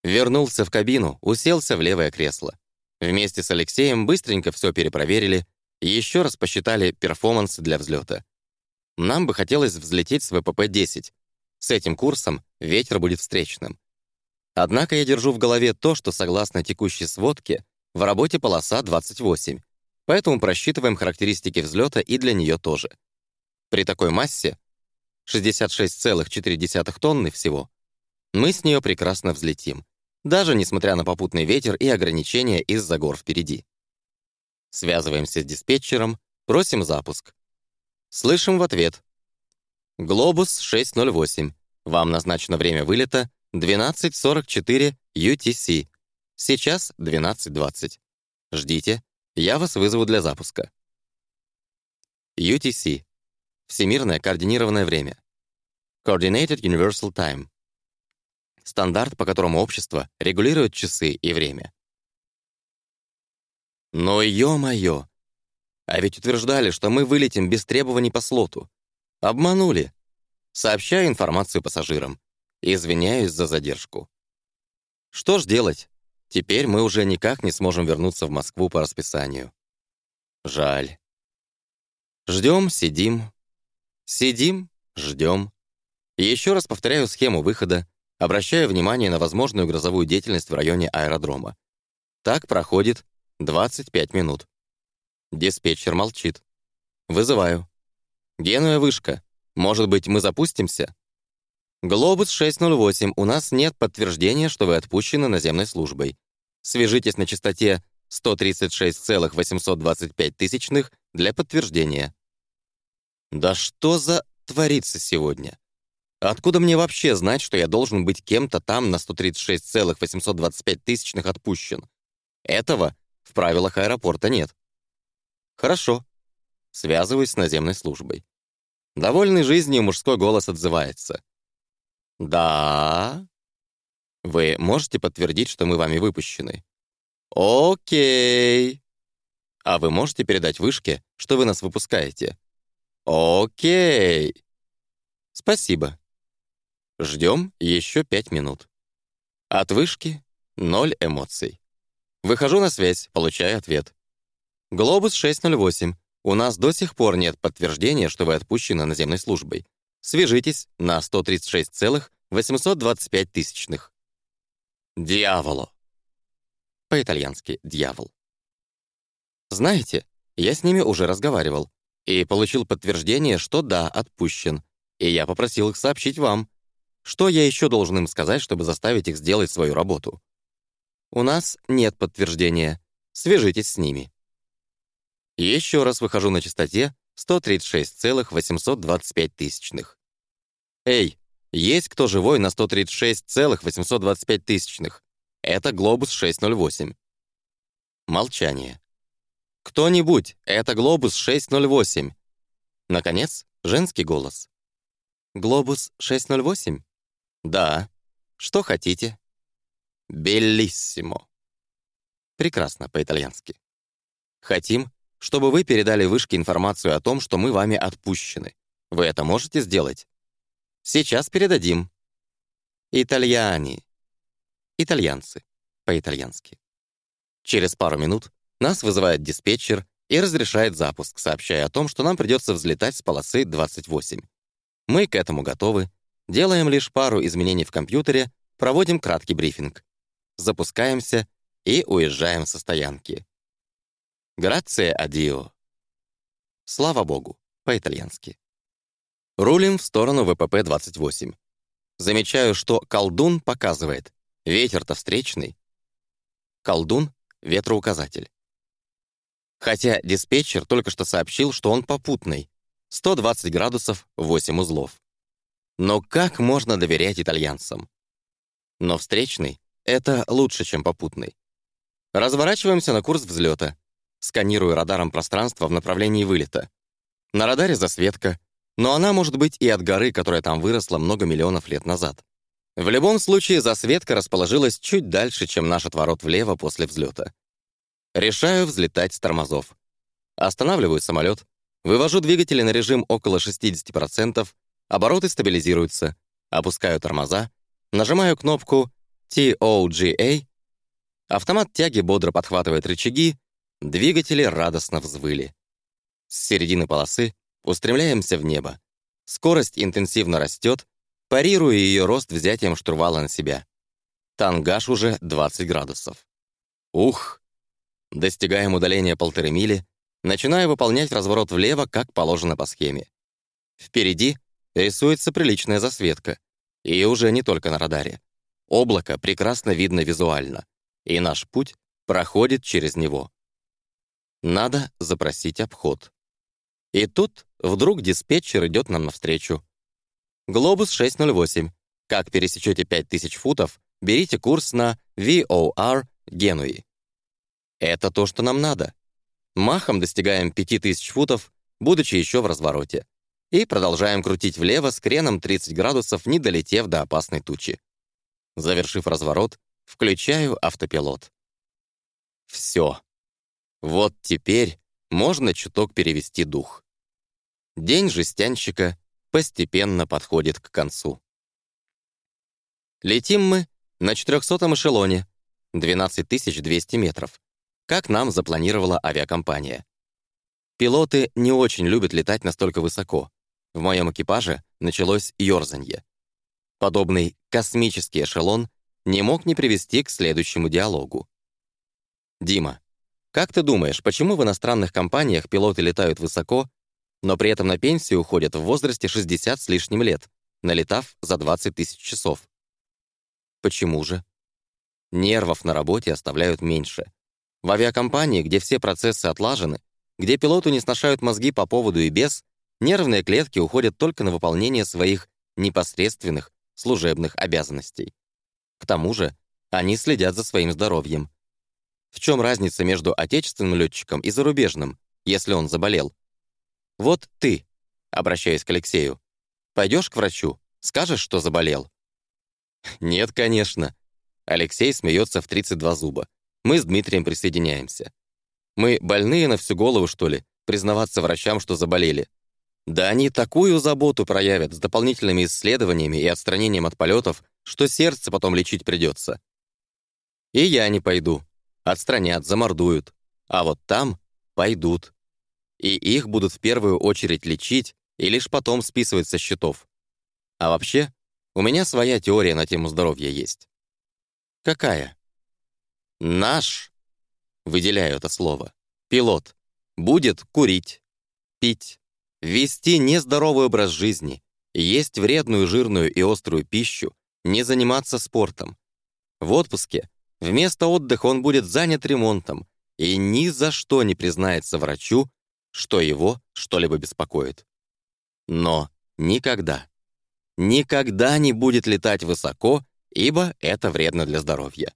Вернулся в кабину, уселся в левое кресло. Вместе с Алексеем быстренько все перепроверили еще раз посчитали перформанс для взлета. Нам бы хотелось взлететь с ВПП-10. С этим курсом ветер будет встречным. Однако я держу в голове то, что согласно текущей сводке в работе полоса 28, Поэтому просчитываем характеристики взлета и для нее тоже. При такой массе 66,4 тонны всего, мы с нее прекрасно взлетим, даже несмотря на попутный ветер и ограничения из-за гор впереди. Связываемся с диспетчером, просим запуск. Слышим в ответ. «Глобус 608. Вам назначено время вылета 12.44 UTC. Сейчас 12.20. Ждите, я вас вызову для запуска. UTC. Всемирное координированное время. Coordinated Universal Time. Стандарт, по которому общество регулирует часы и время. Но ё-моё! А ведь утверждали, что мы вылетим без требований по слоту. Обманули. Сообщаю информацию пассажирам. Извиняюсь за задержку. Что ж делать? Теперь мы уже никак не сможем вернуться в Москву по расписанию. Жаль. Ждем, сидим. Сидим, ждем. Еще раз повторяю схему выхода, обращая внимание на возможную грозовую деятельность в районе аэродрома. Так проходит 25 минут. Диспетчер молчит. Вызываю. Генуя вышка. Может быть, мы запустимся? Глобус 608, у нас нет подтверждения, что вы отпущены наземной службой. Свяжитесь на частоте 136,825 тысячных для подтверждения. Да что за творится сегодня? Откуда мне вообще знать, что я должен быть кем-то там на 136,825 тысячных отпущен? Этого в правилах аэропорта нет. Хорошо. Связываюсь с наземной службой. Довольный жизнью мужской голос отзывается. «Да?» «Вы можете подтвердить, что мы вами выпущены?» «Окей». А вы можете передать вышке, что вы нас выпускаете? Окей. Спасибо. Ждем еще пять минут. От вышки ноль эмоций. Выхожу на связь, получаю ответ. «Глобус 608. У нас до сих пор нет подтверждения, что вы отпущены наземной службой. Свяжитесь на 136,825 тысячных». «Дьяволо!» По-итальянски «дьявол». Знаете, я с ними уже разговаривал и получил подтверждение, что да, отпущен, и я попросил их сообщить вам. Что я еще должен им сказать, чтобы заставить их сделать свою работу? У нас нет подтверждения. Свяжитесь с ними. Еще раз выхожу на частоте 136,825 тысячных. Эй, есть кто живой на 136,825 тысячных? Это Глобус 608. Молчание. «Кто-нибудь, это Глобус 608!» Наконец, женский голос. «Глобус 608?» «Да. Что хотите?» «Беллиссимо». Прекрасно по-итальянски. «Хотим, чтобы вы передали вышке информацию о том, что мы вами отпущены. Вы это можете сделать?» «Сейчас передадим». «Итальяне». «Итальянцы» по-итальянски. Через пару минут нас вызывает диспетчер и разрешает запуск, сообщая о том, что нам придется взлетать с полосы 28. Мы к этому готовы, делаем лишь пару изменений в компьютере, проводим краткий брифинг. Запускаемся и уезжаем со стоянки. Грация адио. Слава богу, по-итальянски. Рулим в сторону ВПП-28. Замечаю, что колдун показывает. Ветер-то встречный. Колдун — ветроуказатель. Хотя диспетчер только что сообщил, что он попутный. 120 градусов, 8 узлов. Но как можно доверять итальянцам? Но встречный — это лучше, чем попутный. Разворачиваемся на курс взлета. Сканирую радаром пространство в направлении вылета. На радаре засветка, но она может быть и от горы, которая там выросла много миллионов лет назад. В любом случае, засветка расположилась чуть дальше, чем наш отворот влево после взлета. Решаю взлетать с тормозов. Останавливаю самолет, вывожу двигатели на режим около 60%, обороты стабилизируются, опускаю тормоза, нажимаю кнопку TOGA, автомат тяги бодро подхватывает рычаги, Двигатели радостно взвыли. С середины полосы устремляемся в небо. Скорость интенсивно растет, парируя ее рост взятием штурвала на себя. Тангаж уже 20 градусов. Ух! Достигаем удаления полторы мили, начинаю выполнять разворот влево, как положено по схеме. Впереди рисуется приличная засветка, и уже не только на радаре. Облако прекрасно видно визуально, и наш путь проходит через него. Надо запросить обход. И тут вдруг диспетчер идет нам навстречу. «Глобус 608. Как пересечете 5000 футов, берите курс на VOR Генуи». Это то, что нам надо. Махом достигаем 5000 футов, будучи еще в развороте. И продолжаем крутить влево с креном 30 градусов, не долетев до опасной тучи. Завершив разворот, включаю автопилот. Все. Вот теперь можно чуток перевести дух. День жестянщика постепенно подходит к концу. Летим мы на 400-м эшелоне, 12200 метров, как нам запланировала авиакомпания. Пилоты не очень любят летать настолько высоко. В моем экипаже началось ёрзанье. Подобный космический эшелон не мог не привести к следующему диалогу. «Дима, как ты думаешь, почему в иностранных компаниях пилоты летают высоко, но при этом на пенсию уходят в возрасте 60 с лишним лет, налетав за 20 тысяч часов? Почему же? Нервов на работе оставляют меньше. В авиакомпании, где все процессы отлажены, где пилоту не сношают мозги по поводу и без, нервные клетки уходят только на выполнение своих непосредственных служебных обязанностей. К тому же они следят за своим здоровьем, в чем разница между отечественным летчиком и зарубежным, если он заболел? Вот ты, обращаясь к Алексею, пойдешь к врачу, скажешь, что заболел? Нет, конечно. Алексей смеется в 32 зуба. Мы с Дмитрием присоединяемся. Мы больные на всю голову, что ли, признаваться врачам, что заболели? Да они такую заботу проявят с дополнительными исследованиями и отстранением от полетов, что сердце потом лечить придется. И я не пойду. Отстранят, замордуют. А вот там пойдут. И их будут в первую очередь лечить и лишь потом списывать со счетов. А вообще, у меня своя теория на тему здоровья есть. Какая? Наш, выделяю это слово, пилот, будет курить, пить, вести нездоровый образ жизни, есть вредную жирную и острую пищу, не заниматься спортом. В отпуске вместо отдыха он будет занят ремонтом и ни за что не признается врачу, что его что-либо беспокоит. Но никогда, никогда не будет летать высоко, ибо это вредно для здоровья.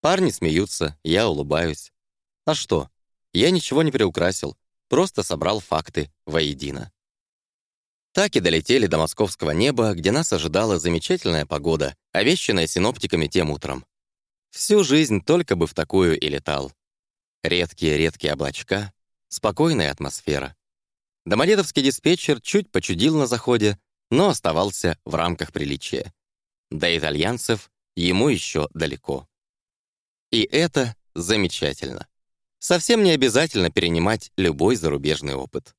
Парни смеются, я улыбаюсь. А что? Я ничего не приукрасил, просто собрал факты воедино. Так и долетели до московского неба, где нас ожидала замечательная погода, овещенная синоптиками тем утром. Всю жизнь только бы в такую и летал. Редкие-редкие облачка, спокойная атмосфера. Домодедовский диспетчер чуть почудил на заходе, но оставался в рамках приличия. До итальянцев ему еще далеко. И это замечательно. Совсем не обязательно перенимать любой зарубежный опыт.